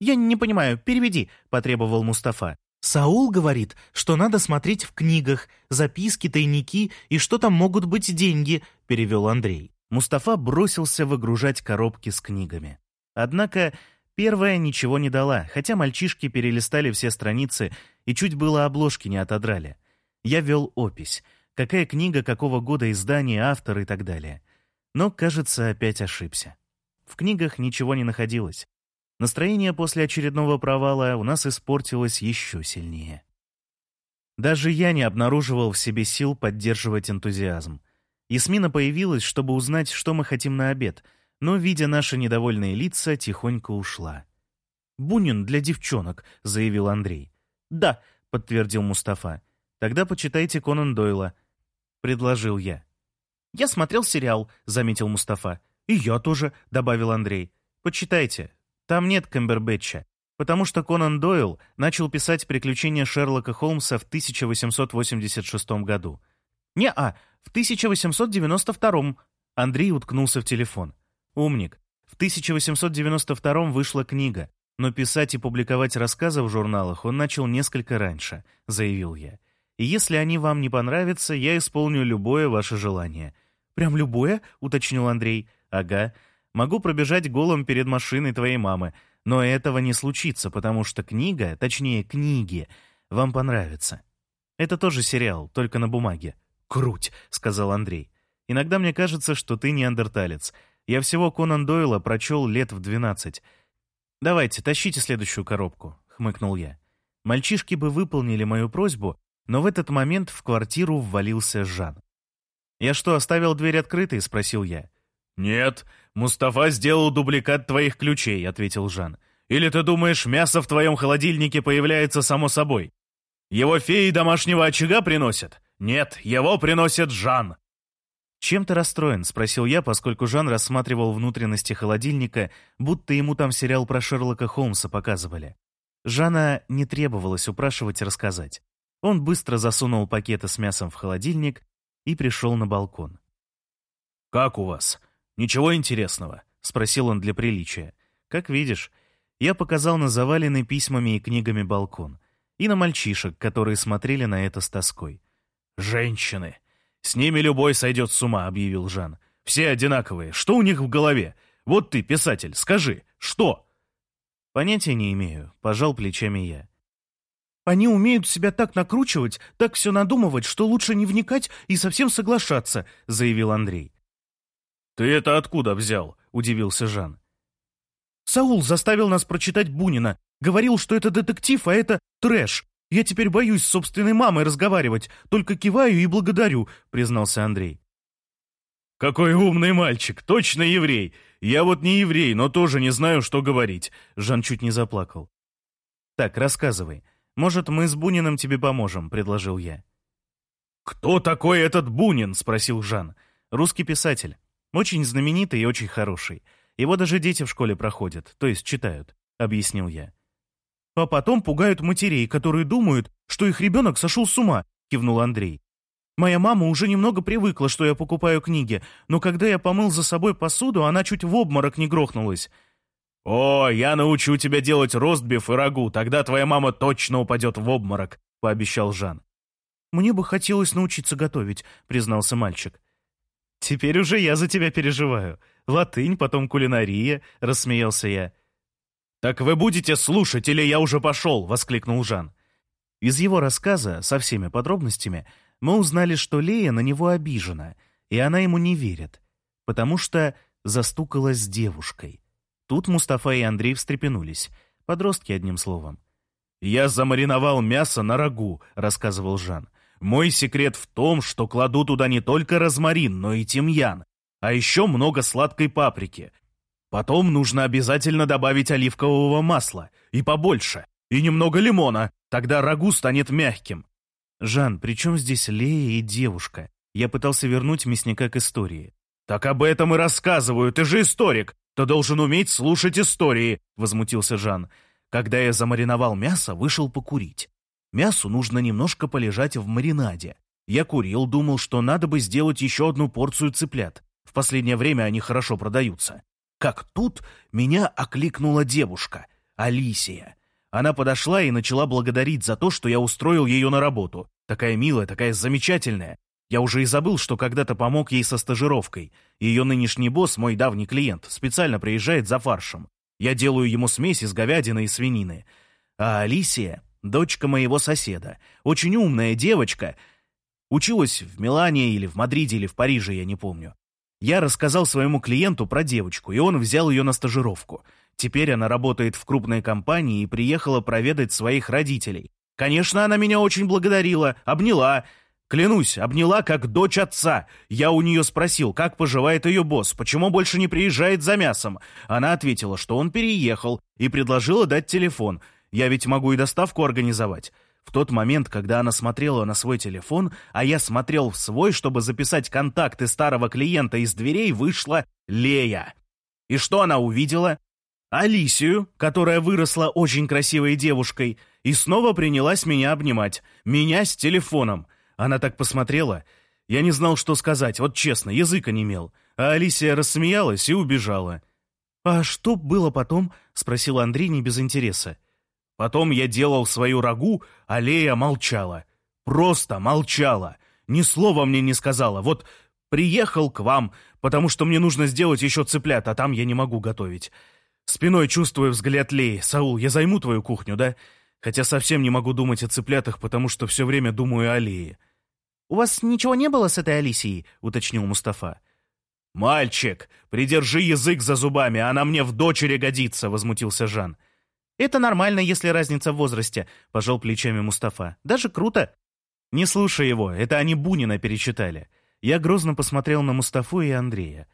«Я не понимаю, переведи», — потребовал Мустафа. Саул говорит, что надо смотреть в книгах, записки, тайники и что там могут быть деньги, перевел Андрей. Мустафа бросился выгружать коробки с книгами. Однако первая ничего не дала, хотя мальчишки перелистали все страницы и чуть было обложки не отодрали. Я вел опись. Какая книга, какого года издания, автор и так далее. Но, кажется, опять ошибся. В книгах ничего не находилось. Настроение после очередного провала у нас испортилось еще сильнее. Даже я не обнаруживал в себе сил поддерживать энтузиазм. Ясмина появилась, чтобы узнать, что мы хотим на обед, но, видя наши недовольные лица, тихонько ушла. «Бунин для девчонок», — заявил Андрей. «Да», — подтвердил Мустафа. «Тогда почитайте Конан Дойла», — предложил я. «Я смотрел сериал», — заметил Мустафа. «И я тоже», — добавил Андрей. «Почитайте. Там нет Камбербэтча, потому что Конан Дойл начал писать «Приключения Шерлока Холмса» в 1886 году». «Не-а, в 1892-м». Андрей уткнулся в телефон. «Умник. В 1892 вышла книга, но писать и публиковать рассказы в журналах он начал несколько раньше», — заявил я. «И если они вам не понравятся, я исполню любое ваше желание. «Прям любое?» — уточнил Андрей. «Ага. Могу пробежать голым перед машиной твоей мамы, но этого не случится, потому что книга, точнее книги, вам понравятся. Это тоже сериал, только на бумаге». «Круть!» — сказал Андрей. «Иногда мне кажется, что ты неандерталец. Я всего Конан Дойла прочел лет в двенадцать. Давайте, тащите следующую коробку», — хмыкнул я. Мальчишки бы выполнили мою просьбу, но в этот момент в квартиру ввалился Жан. «Я что, оставил дверь открытой?» — спросил я. «Нет, Мустафа сделал дубликат твоих ключей», — ответил Жан. «Или ты думаешь, мясо в твоем холодильнике появляется само собой? Его феи домашнего очага приносят? Нет, его приносит Жан». «Чем ты расстроен?» — спросил я, поскольку Жан рассматривал внутренности холодильника, будто ему там сериал про Шерлока Холмса показывали. Жана не требовалось упрашивать рассказать. Он быстро засунул пакеты с мясом в холодильник и пришел на балкон. «Как у вас? Ничего интересного?» — спросил он для приличия. «Как видишь, я показал на заваленный письмами и книгами балкон и на мальчишек, которые смотрели на это с тоской. «Женщины! С ними любой сойдет с ума», — объявил Жан. «Все одинаковые. Что у них в голове? Вот ты, писатель, скажи, что?» «Понятия не имею», — пожал плечами я. Они умеют себя так накручивать, так все надумывать, что лучше не вникать и совсем соглашаться», — заявил Андрей. «Ты это откуда взял?» — удивился Жан. «Саул заставил нас прочитать Бунина. Говорил, что это детектив, а это трэш. Я теперь боюсь с собственной мамой разговаривать, только киваю и благодарю», — признался Андрей. «Какой умный мальчик! Точно еврей! Я вот не еврей, но тоже не знаю, что говорить!» Жан чуть не заплакал. «Так, рассказывай. «Может, мы с Буниным тебе поможем», — предложил я. «Кто такой этот Бунин?» — спросил Жан. «Русский писатель. Очень знаменитый и очень хороший. Его даже дети в школе проходят, то есть читают», — объяснил я. «А потом пугают матерей, которые думают, что их ребенок сошел с ума», — кивнул Андрей. «Моя мама уже немного привыкла, что я покупаю книги, но когда я помыл за собой посуду, она чуть в обморок не грохнулась. «О, я научу тебя делать ростбиф и рагу, тогда твоя мама точно упадет в обморок», — пообещал Жан. «Мне бы хотелось научиться готовить», — признался мальчик. «Теперь уже я за тебя переживаю. Латынь, потом кулинария», — рассмеялся я. «Так вы будете слушать, или я уже пошел?» — воскликнул Жан. Из его рассказа, со всеми подробностями, мы узнали, что Лея на него обижена, и она ему не верит, потому что застукалась с девушкой. Тут Мустафа и Андрей встрепенулись. Подростки, одним словом. «Я замариновал мясо на рагу», — рассказывал Жан. «Мой секрет в том, что кладу туда не только розмарин, но и тимьян, а еще много сладкой паприки. Потом нужно обязательно добавить оливкового масла, и побольше, и немного лимона, тогда рагу станет мягким». «Жан, при чем здесь Лея и девушка?» Я пытался вернуть мясника к истории. «Так об этом и рассказываю, ты же историк. Ты должен уметь слушать истории», — возмутился Жан. «Когда я замариновал мясо, вышел покурить. Мясу нужно немножко полежать в маринаде. Я курил, думал, что надо бы сделать еще одну порцию цыплят. В последнее время они хорошо продаются. Как тут меня окликнула девушка, Алисия. Она подошла и начала благодарить за то, что я устроил ее на работу. Такая милая, такая замечательная. Я уже и забыл, что когда-то помог ей со стажировкой. Ее нынешний босс, мой давний клиент, специально приезжает за фаршем. Я делаю ему смесь из говядины и свинины. А Алисия — дочка моего соседа. Очень умная девочка. Училась в Милане или в Мадриде или в Париже, я не помню. Я рассказал своему клиенту про девочку, и он взял ее на стажировку. Теперь она работает в крупной компании и приехала проведать своих родителей. Конечно, она меня очень благодарила, обняла, Клянусь, обняла как дочь отца. Я у нее спросил, как поживает ее босс, почему больше не приезжает за мясом. Она ответила, что он переехал, и предложила дать телефон. Я ведь могу и доставку организовать. В тот момент, когда она смотрела на свой телефон, а я смотрел в свой, чтобы записать контакты старого клиента, из дверей вышла Лея. И что она увидела? Алисию, которая выросла очень красивой девушкой, и снова принялась меня обнимать. Меня с телефоном. Она так посмотрела. Я не знал, что сказать, вот честно, язык онемел. А Алисия рассмеялась и убежала. «А что было потом?» — спросил Андрей не без интереса. Потом я делал свою рагу, а Лея молчала. Просто молчала. Ни слова мне не сказала. Вот приехал к вам, потому что мне нужно сделать еще цыплят, а там я не могу готовить. Спиной чувствую взгляд Леи. «Саул, я займу твою кухню, да?» Хотя совсем не могу думать о цыплятах, потому что все время думаю о Лее. «У вас ничего не было с этой Алисией?» — уточнил Мустафа. «Мальчик, придержи язык за зубами, она мне в дочери годится», — возмутился Жан. «Это нормально, если разница в возрасте», — пожал плечами Мустафа. «Даже круто». «Не слушай его, это они Бунина перечитали». Я грозно посмотрел на Мустафу и Андрея.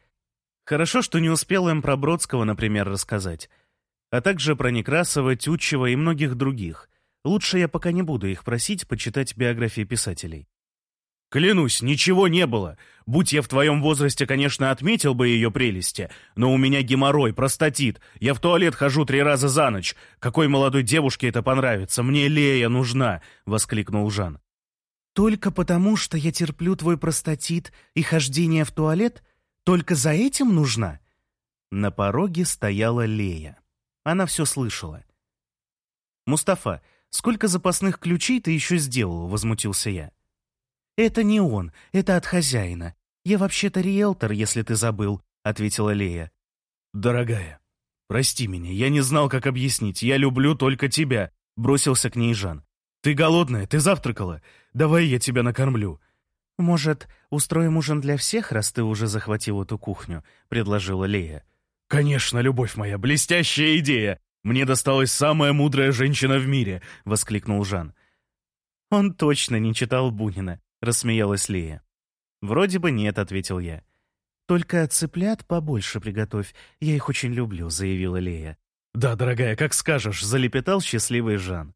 Хорошо, что не успел им про Бродского, например, рассказать. А также про Некрасова, Тютчева и многих других. Лучше я пока не буду их просить почитать биографии писателей. Клянусь, ничего не было. Будь я в твоем возрасте, конечно, отметил бы ее прелести, но у меня геморрой, простатит. Я в туалет хожу три раза за ночь. Какой молодой девушке это понравится? Мне Лея нужна!» — воскликнул Жан. «Только потому, что я терплю твой простатит и хождение в туалет? Только за этим нужна?» На пороге стояла Лея. Она все слышала. «Мустафа, сколько запасных ключей ты еще сделал?» — возмутился я. «Это не он, это от хозяина. Я вообще-то риэлтор, если ты забыл», — ответила Лея. «Дорогая, прости меня, я не знал, как объяснить. Я люблю только тебя», — бросился к ней Жан. «Ты голодная? Ты завтракала? Давай я тебя накормлю». «Может, устроим ужин для всех, раз ты уже захватил эту кухню?» — предложила Лея. «Конечно, любовь моя, блестящая идея! Мне досталась самая мудрая женщина в мире!» — воскликнул Жан. «Он точно не читал Бунина. — рассмеялась Лея. «Вроде бы нет», — ответил я. «Только цыплят побольше приготовь, я их очень люблю», — заявила Лея. «Да, дорогая, как скажешь», — залепетал счастливый Жан.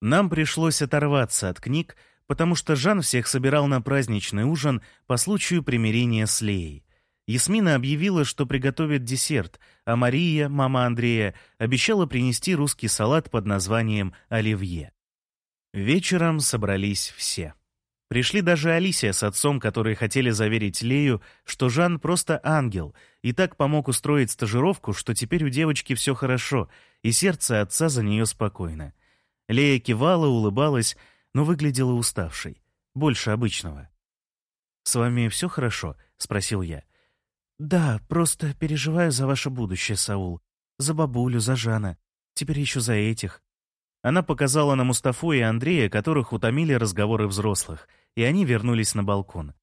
Нам пришлось оторваться от книг, потому что Жан всех собирал на праздничный ужин по случаю примирения с Леей. Ясмина объявила, что приготовит десерт, а Мария, мама Андрея, обещала принести русский салат под названием «Оливье». Вечером собрались все. Пришли даже Алисия с отцом, которые хотели заверить Лею, что Жан просто ангел, и так помог устроить стажировку, что теперь у девочки все хорошо, и сердце отца за нее спокойно. Лея кивала, улыбалась, но выглядела уставшей, больше обычного. «С вами все хорошо?» — спросил я. «Да, просто переживаю за ваше будущее, Саул. За бабулю, за Жана. Теперь еще за этих. Она показала на Мустафу и Андрея, которых утомили разговоры взрослых, и они вернулись на балкон.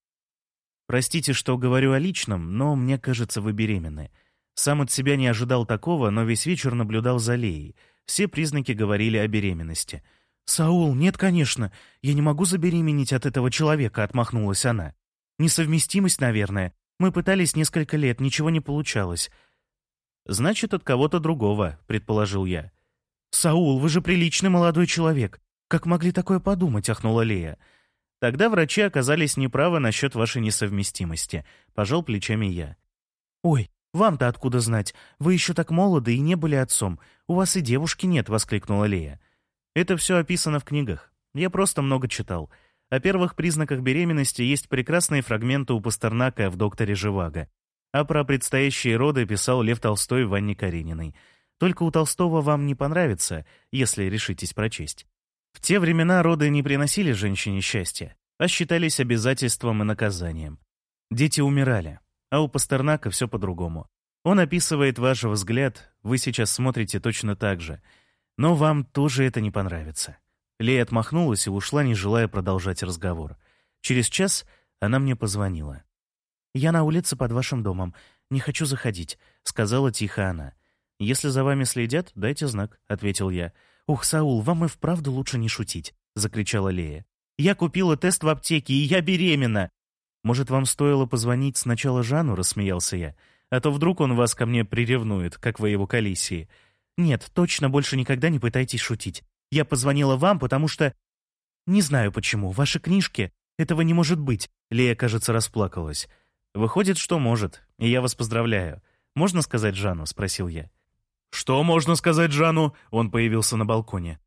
«Простите, что говорю о личном, но мне кажется, вы беременны. Сам от себя не ожидал такого, но весь вечер наблюдал за Леей. Все признаки говорили о беременности». «Саул, нет, конечно. Я не могу забеременеть от этого человека», — отмахнулась она. «Несовместимость, наверное. Мы пытались несколько лет, ничего не получалось». «Значит, от кого-то другого», — предположил я. «Саул, вы же приличный молодой человек. Как могли такое подумать?» — ахнула Лея. «Тогда врачи оказались неправы насчет вашей несовместимости», — пожал плечами я. «Ой, вам-то откуда знать? Вы еще так молоды и не были отцом. У вас и девушки нет», — воскликнула Лея. «Это все описано в книгах. Я просто много читал. О первых признаках беременности есть прекрасные фрагменты у Пастернака в «Докторе Живаго». А про предстоящие роды писал Лев Толстой в Ванне Карениной. Только у Толстого вам не понравится, если решитесь прочесть. В те времена роды не приносили женщине счастья, а считались обязательством и наказанием. Дети умирали, а у Пастернака все по-другому. Он описывает ваш взгляд, вы сейчас смотрите точно так же. Но вам тоже это не понравится. Лея отмахнулась и ушла, не желая продолжать разговор. Через час она мне позвонила. «Я на улице под вашим домом. Не хочу заходить», — сказала тихо она. «Если за вами следят, дайте знак», — ответил я. «Ух, Саул, вам и вправду лучше не шутить», — закричала Лея. «Я купила тест в аптеке, и я беременна!» «Может, вам стоило позвонить сначала Жану?» — рассмеялся я. «А то вдруг он вас ко мне приревнует, как вы его к Алисии». «Нет, точно больше никогда не пытайтесь шутить. Я позвонила вам, потому что «Не знаю почему. Ваши книжки. Этого не может быть». Лея, кажется, расплакалась. «Выходит, что может. И я вас поздравляю. Можно сказать Жанну?» — спросил я. «Что можно сказать Жанну?» Он появился на балконе.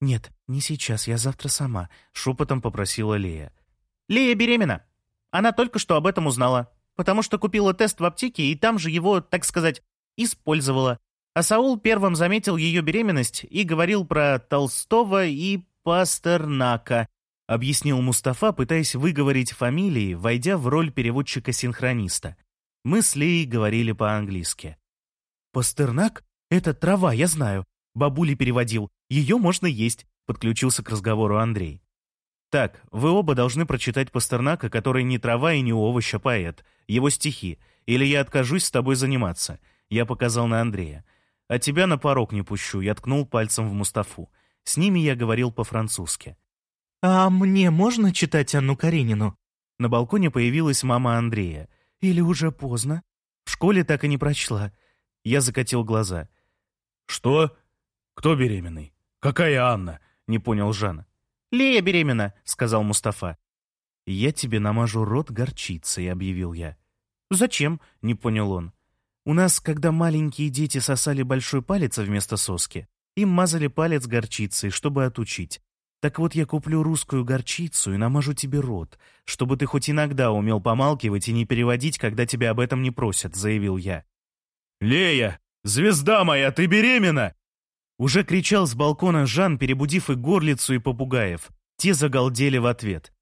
«Нет, не сейчас. Я завтра сама», — шепотом попросила Лея. «Лея беременна. Она только что об этом узнала, потому что купила тест в аптеке и там же его, так сказать, использовала. А Саул первым заметил ее беременность и говорил про Толстого и Пастернака, объяснил Мустафа, пытаясь выговорить фамилии, войдя в роль переводчика-синхрониста. Мы с Леей говорили по-английски. «Пастернак? Это трава, я знаю. Бабули переводил. Ее можно есть», — подключился к разговору Андрей. «Так, вы оба должны прочитать Пастернака, который не трава и не овощ, а поэт. Его стихи. Или я откажусь с тобой заниматься». Я показал на Андрея. А тебя на порог не пущу, я ткнул пальцем в Мустафу. С ними я говорил по-французски. «А мне можно читать Анну Каренину?» На балконе появилась мама Андрея. «Или уже поздно?» В школе так и не прочла. Я закатил глаза. «Что? Кто беременный? Какая Анна?» — не понял Жан. «Лея беременна», — сказал Мустафа. «Я тебе намажу рот горчицей», — объявил я. «Зачем?» — не понял он. У нас, когда маленькие дети сосали большой палец вместо соски, им мазали палец горчицей, чтобы отучить. Так вот я куплю русскую горчицу и намажу тебе рот, чтобы ты хоть иногда умел помалкивать и не переводить, когда тебя об этом не просят», — заявил я. «Лея, звезда моя, ты беременна!» Уже кричал с балкона Жан, перебудив и горлицу, и попугаев. Те загалдели в ответ.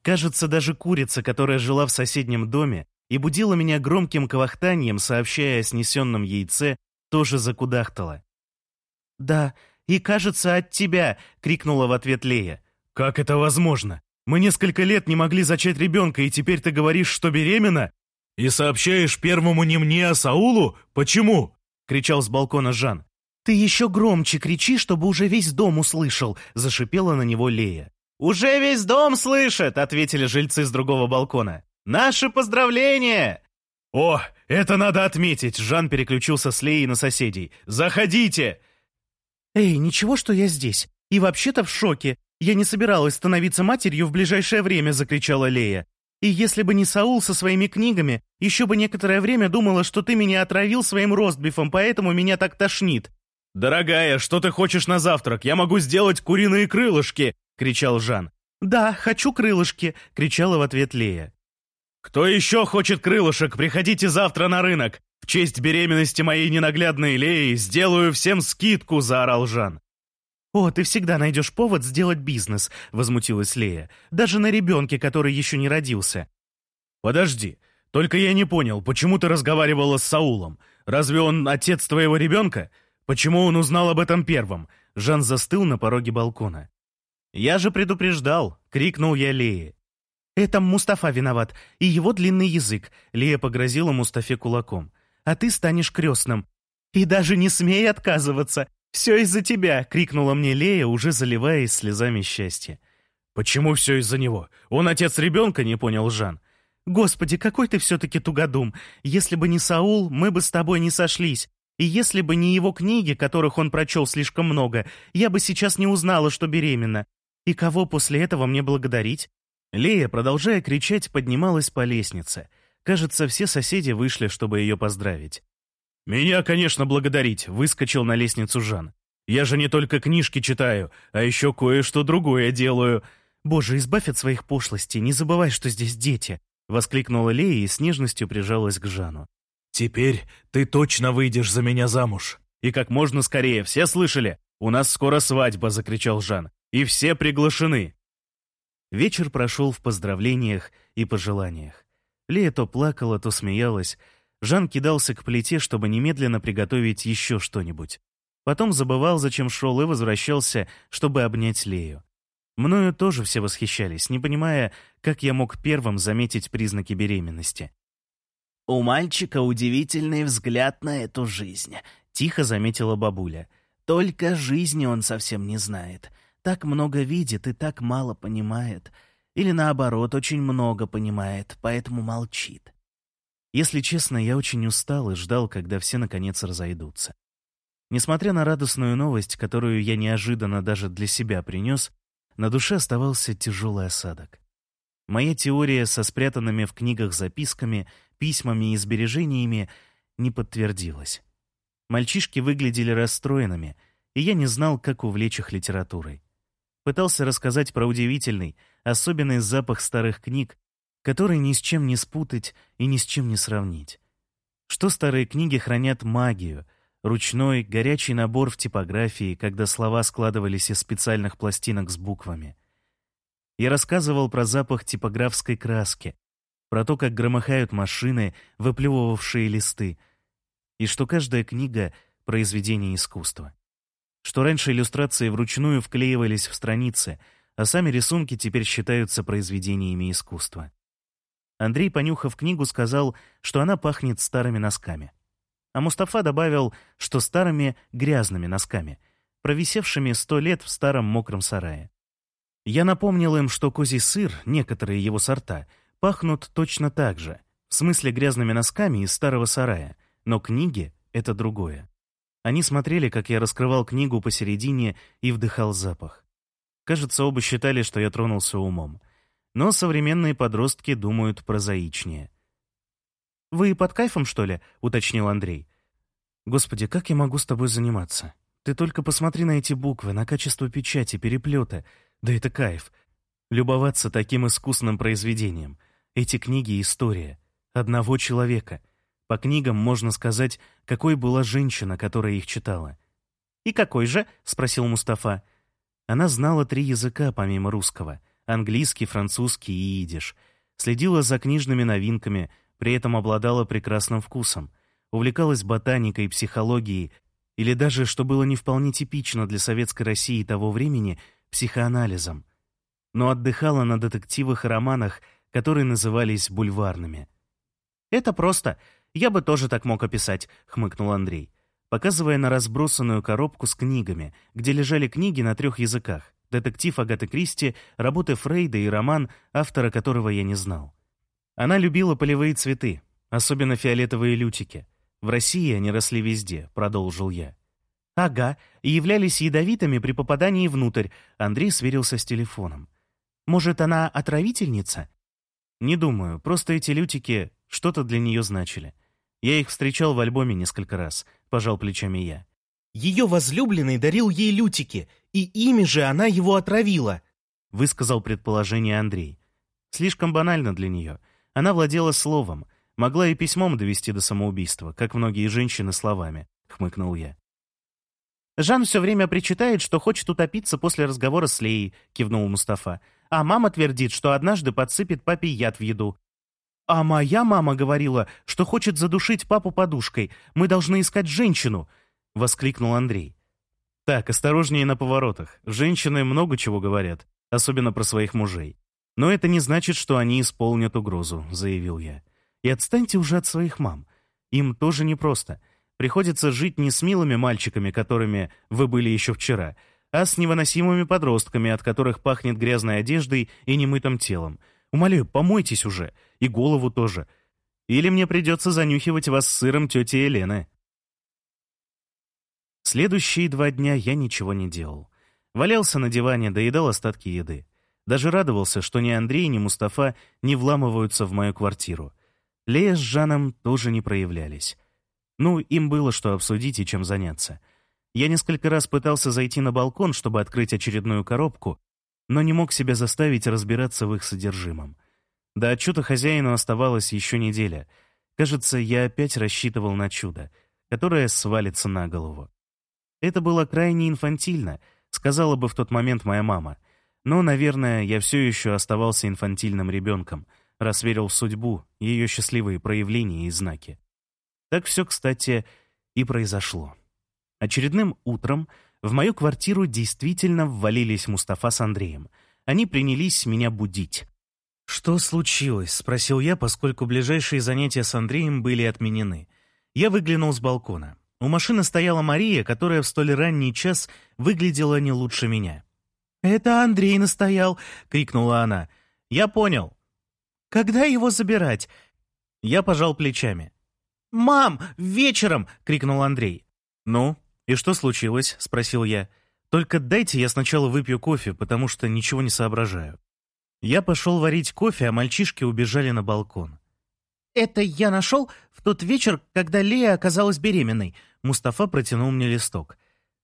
Кажется, даже курица, которая жила в соседнем доме, и будила меня громким квахтанием, сообщая о снесенном яйце, тоже закудахтала. «Да, и кажется, от тебя!» — крикнула в ответ Лея. «Как это возможно? Мы несколько лет не могли зачать ребенка, и теперь ты говоришь, что беременна? И сообщаешь первому не мне, а Саулу? Почему?» — кричал с балкона Жан. «Ты еще громче кричи, чтобы уже весь дом услышал!» — зашипела на него Лея. «Уже весь дом слышит!» — ответили жильцы с другого балкона. Наши поздравления!» «О, это надо отметить!» Жан переключился с Леей на соседей. «Заходите!» «Эй, ничего, что я здесь. И вообще-то в шоке. Я не собиралась становиться матерью в ближайшее время», — закричала Лея. «И если бы не Саул со своими книгами, еще бы некоторое время думала, что ты меня отравил своим ростбифом, поэтому меня так тошнит». «Дорогая, что ты хочешь на завтрак? Я могу сделать куриные крылышки!» — кричал Жан. «Да, хочу крылышки!» — кричала в ответ Лея. «Кто еще хочет крылышек, приходите завтра на рынок. В честь беременности моей ненаглядной Леи сделаю всем скидку», — заорал Жан. «О, ты всегда найдешь повод сделать бизнес», — возмутилась Лея. «Даже на ребенке, который еще не родился». «Подожди, только я не понял, почему ты разговаривала с Саулом? Разве он отец твоего ребенка? Почему он узнал об этом первым?» Жан застыл на пороге балкона. «Я же предупреждал!» — крикнул я Лее. «Это Мустафа виноват, и его длинный язык», — Лия погрозила Мустафе кулаком. «А ты станешь крестным». «И даже не смей отказываться! Все из-за тебя!» — крикнула мне Лея, уже заливаясь слезами счастья. «Почему все из-за него? Он отец ребенка?» — не понял Жан. «Господи, какой ты все-таки тугодум! Если бы не Саул, мы бы с тобой не сошлись. И если бы не его книги, которых он прочел слишком много, я бы сейчас не узнала, что беременна. И кого после этого мне благодарить? Лея, продолжая кричать, поднималась по лестнице. Кажется, все соседи вышли, чтобы ее поздравить. «Меня, конечно, благодарить», — выскочил на лестницу Жан. «Я же не только книжки читаю, а еще кое-что другое делаю». «Боже, избавь от своих пошлостей, не забывай, что здесь дети», — воскликнула Лея и с нежностью прижалась к Жану. «Теперь ты точно выйдешь за меня замуж». «И как можно скорее, все слышали? У нас скоро свадьба», — закричал Жан. «И все приглашены». Вечер прошел в поздравлениях и пожеланиях. Лея то плакала, то смеялась. Жан кидался к плите, чтобы немедленно приготовить еще что-нибудь. Потом забывал, зачем шел, и возвращался, чтобы обнять Лею. Мною тоже все восхищались, не понимая, как я мог первым заметить признаки беременности. «У мальчика удивительный взгляд на эту жизнь», — тихо заметила бабуля. «Только жизни он совсем не знает так много видит и так мало понимает. Или наоборот, очень много понимает, поэтому молчит. Если честно, я очень устал и ждал, когда все наконец разойдутся. Несмотря на радостную новость, которую я неожиданно даже для себя принес, на душе оставался тяжелый осадок. Моя теория со спрятанными в книгах записками, письмами и сбережениями не подтвердилась. Мальчишки выглядели расстроенными, и я не знал, как увлечь их литературой. Пытался рассказать про удивительный, особенный запах старых книг, который ни с чем не спутать и ни с чем не сравнить. Что старые книги хранят магию, ручной, горячий набор в типографии, когда слова складывались из специальных пластинок с буквами. Я рассказывал про запах типографской краски, про то, как громыхают машины, выплевывавшие листы, и что каждая книга — произведение искусства. Что раньше иллюстрации вручную вклеивались в страницы, а сами рисунки теперь считаются произведениями искусства. Андрей, понюхав книгу, сказал, что она пахнет старыми носками. А Мустафа добавил, что старыми грязными носками, провисевшими сто лет в старом мокром сарае. Я напомнил им, что козий сыр, некоторые его сорта, пахнут точно так же, в смысле грязными носками из старого сарая, но книги — это другое. Они смотрели, как я раскрывал книгу посередине и вдыхал запах. Кажется, оба считали, что я тронулся умом. Но современные подростки думают прозаичнее. «Вы под кайфом, что ли?» — уточнил Андрей. «Господи, как я могу с тобой заниматься? Ты только посмотри на эти буквы, на качество печати, переплета. Да это кайф. Любоваться таким искусным произведением. Эти книги — история. Одного человека. По книгам можно сказать, какой была женщина, которая их читала. «И какой же?» — спросил Мустафа. Она знала три языка помимо русского — английский, французский и идиш. Следила за книжными новинками, при этом обладала прекрасным вкусом. Увлекалась ботаникой, психологией, или даже, что было не вполне типично для советской России того времени, психоанализом. Но отдыхала на детективах и романах, которые назывались бульварными. «Это просто. Я бы тоже так мог описать», — хмыкнул Андрей показывая на разбросанную коробку с книгами, где лежали книги на трех языках. Детектив Агаты Кристи, работы Фрейда и роман, автора которого я не знал. Она любила полевые цветы, особенно фиолетовые лютики. В России они росли везде, продолжил я. Ага, и являлись ядовитыми при попадании внутрь. Андрей сверился с телефоном. Может, она отравительница? Не думаю, просто эти лютики что-то для нее значили. Я их встречал в альбоме несколько раз, пожал плечами я. Ее возлюбленный дарил ей лютики, и ими же она его отравила, высказал предположение Андрей. Слишком банально для нее. Она владела словом, могла и письмом довести до самоубийства, как многие женщины словами, хмыкнул я. «Жан все время причитает, что хочет утопиться после разговора с Леей», — кивнул Мустафа. «А мама твердит, что однажды подсыпет папе яд в еду. «А моя мама говорила, что хочет задушить папу подушкой. Мы должны искать женщину!» — воскликнул Андрей. «Так, осторожнее на поворотах. Женщины много чего говорят, особенно про своих мужей. Но это не значит, что они исполнят угрозу», — заявил я. «И отстаньте уже от своих мам. Им тоже непросто. Приходится жить не с милыми мальчиками, которыми вы были еще вчера, а с невыносимыми подростками, от которых пахнет грязной одеждой и немытым телом. Умоляю, помойтесь уже. И голову тоже. Или мне придется занюхивать вас сыром тети Елены. Следующие два дня я ничего не делал. Валялся на диване, доедал остатки еды. Даже радовался, что ни Андрей, ни Мустафа не вламываются в мою квартиру. Лея с Жаном тоже не проявлялись. Ну, им было что обсудить и чем заняться. Я несколько раз пытался зайти на балкон, чтобы открыть очередную коробку, но не мог себя заставить разбираться в их содержимом. До отчета хозяину оставалась еще неделя. Кажется, я опять рассчитывал на чудо, которое свалится на голову. Это было крайне инфантильно, сказала бы в тот момент моя мама. Но, наверное, я все еще оставался инфантильным ребенком, раз верил в судьбу, ее счастливые проявления и знаки. Так все, кстати, и произошло. Очередным утром в мою квартиру действительно ввалились Мустафа с Андреем. Они принялись меня будить. «Что случилось?» — спросил я, поскольку ближайшие занятия с Андреем были отменены. Я выглянул с балкона. У машины стояла Мария, которая в столь ранний час выглядела не лучше меня. «Это Андрей настоял!» — крикнула она. «Я понял». «Когда его забирать?» Я пожал плечами. «Мам, вечером!» — крикнул Андрей. «Ну, «И что случилось?» — спросил я. Только дайте я сначала выпью кофе, потому что ничего не соображаю. Я пошел варить кофе, а мальчишки убежали на балкон. «Это я нашел в тот вечер, когда Лея оказалась беременной», Мустафа протянул мне листок.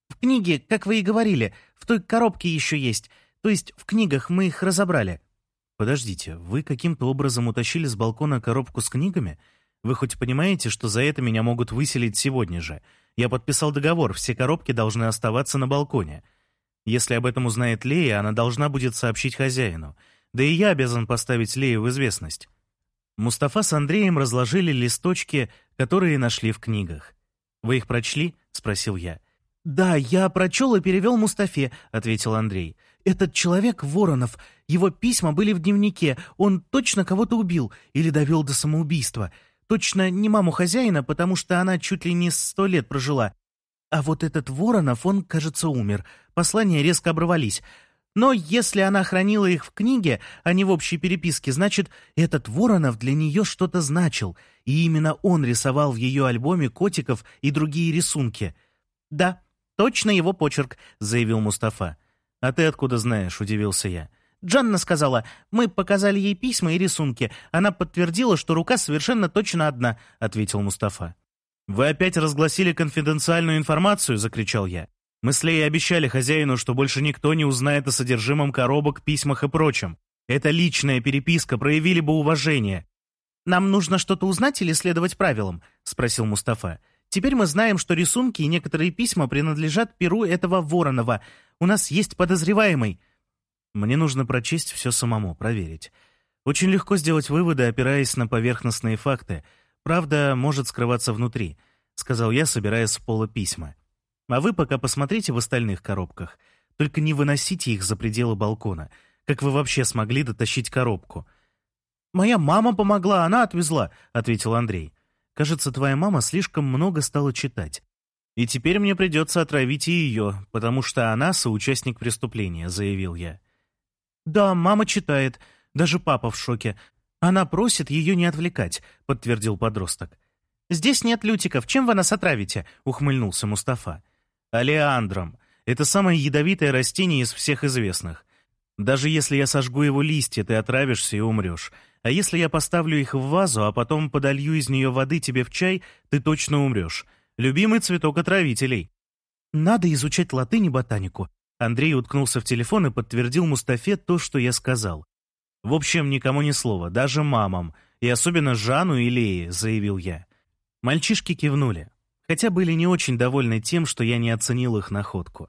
«В книге, как вы и говорили, в той коробке еще есть. То есть в книгах мы их разобрали». «Подождите, вы каким-то образом утащили с балкона коробку с книгами? Вы хоть понимаете, что за это меня могут выселить сегодня же? Я подписал договор, все коробки должны оставаться на балконе. Если об этом узнает Лея, она должна будет сообщить хозяину. Да и я обязан поставить Лею в известность». Мустафа с Андреем разложили листочки, которые нашли в книгах. «Вы их прочли?» — спросил я. «Да, я прочел и перевел Мустафе», — ответил Андрей. «Этот человек Воронов, его письма были в дневнике, он точно кого-то убил или довел до самоубийства. Точно не маму хозяина, потому что она чуть ли не сто лет прожила. А вот этот Воронов, он, кажется, умер. Послания резко оборвались. Но если она хранила их в книге, а не в общей переписке, значит, этот Воронов для нее что-то значил, и именно он рисовал в ее альбоме котиков и другие рисунки. «Да, точно его почерк», — заявил Мустафа. «А ты откуда знаешь?» — удивился я. Джанна сказала, мы показали ей письма и рисунки. Она подтвердила, что рука совершенно точно одна», — ответил Мустафа. «Вы опять разгласили конфиденциальную информацию?» — закричал я. Мы с Леей обещали хозяину, что больше никто не узнает о содержимом коробок, письмах и прочем. Это личная переписка, проявили бы уважение. «Нам нужно что-то узнать или следовать правилам?» — спросил Мустафа. «Теперь мы знаем, что рисунки и некоторые письма принадлежат перу этого Воронова. У нас есть подозреваемый». Мне нужно прочесть все самому, проверить. Очень легко сделать выводы, опираясь на поверхностные факты. Правда может скрываться внутри, — сказал я, собирая с пола письма. А вы пока посмотрите в остальных коробках. Только не выносите их за пределы балкона. Как вы вообще смогли дотащить коробку?» «Моя мама помогла, она отвезла», — ответил Андрей. «Кажется, твоя мама слишком много стала читать. И теперь мне придется отравить и ее, потому что она соучастник преступления», — заявил я. «Да, мама читает. Даже папа в шоке. Она просит ее не отвлекать», — подтвердил подросток. «Здесь нет лютиков. Чем вы нас отравите?» — ухмыльнулся Мустафа. Алеандром. Это самое ядовитое растение из всех известных. Даже если я сожгу его листья, ты отравишься и умрешь. А если я поставлю их в вазу, а потом подолью из нее воды тебе в чай, ты точно умрешь. Любимый цветок отравителей. Надо изучать латынь и ботанику. Андрей уткнулся в телефон и подтвердил Мустафе то, что я сказал. В общем, никому ни слова, даже мамам, и особенно Жану и Лее, заявил я. Мальчишки кивнули хотя были не очень довольны тем, что я не оценил их находку.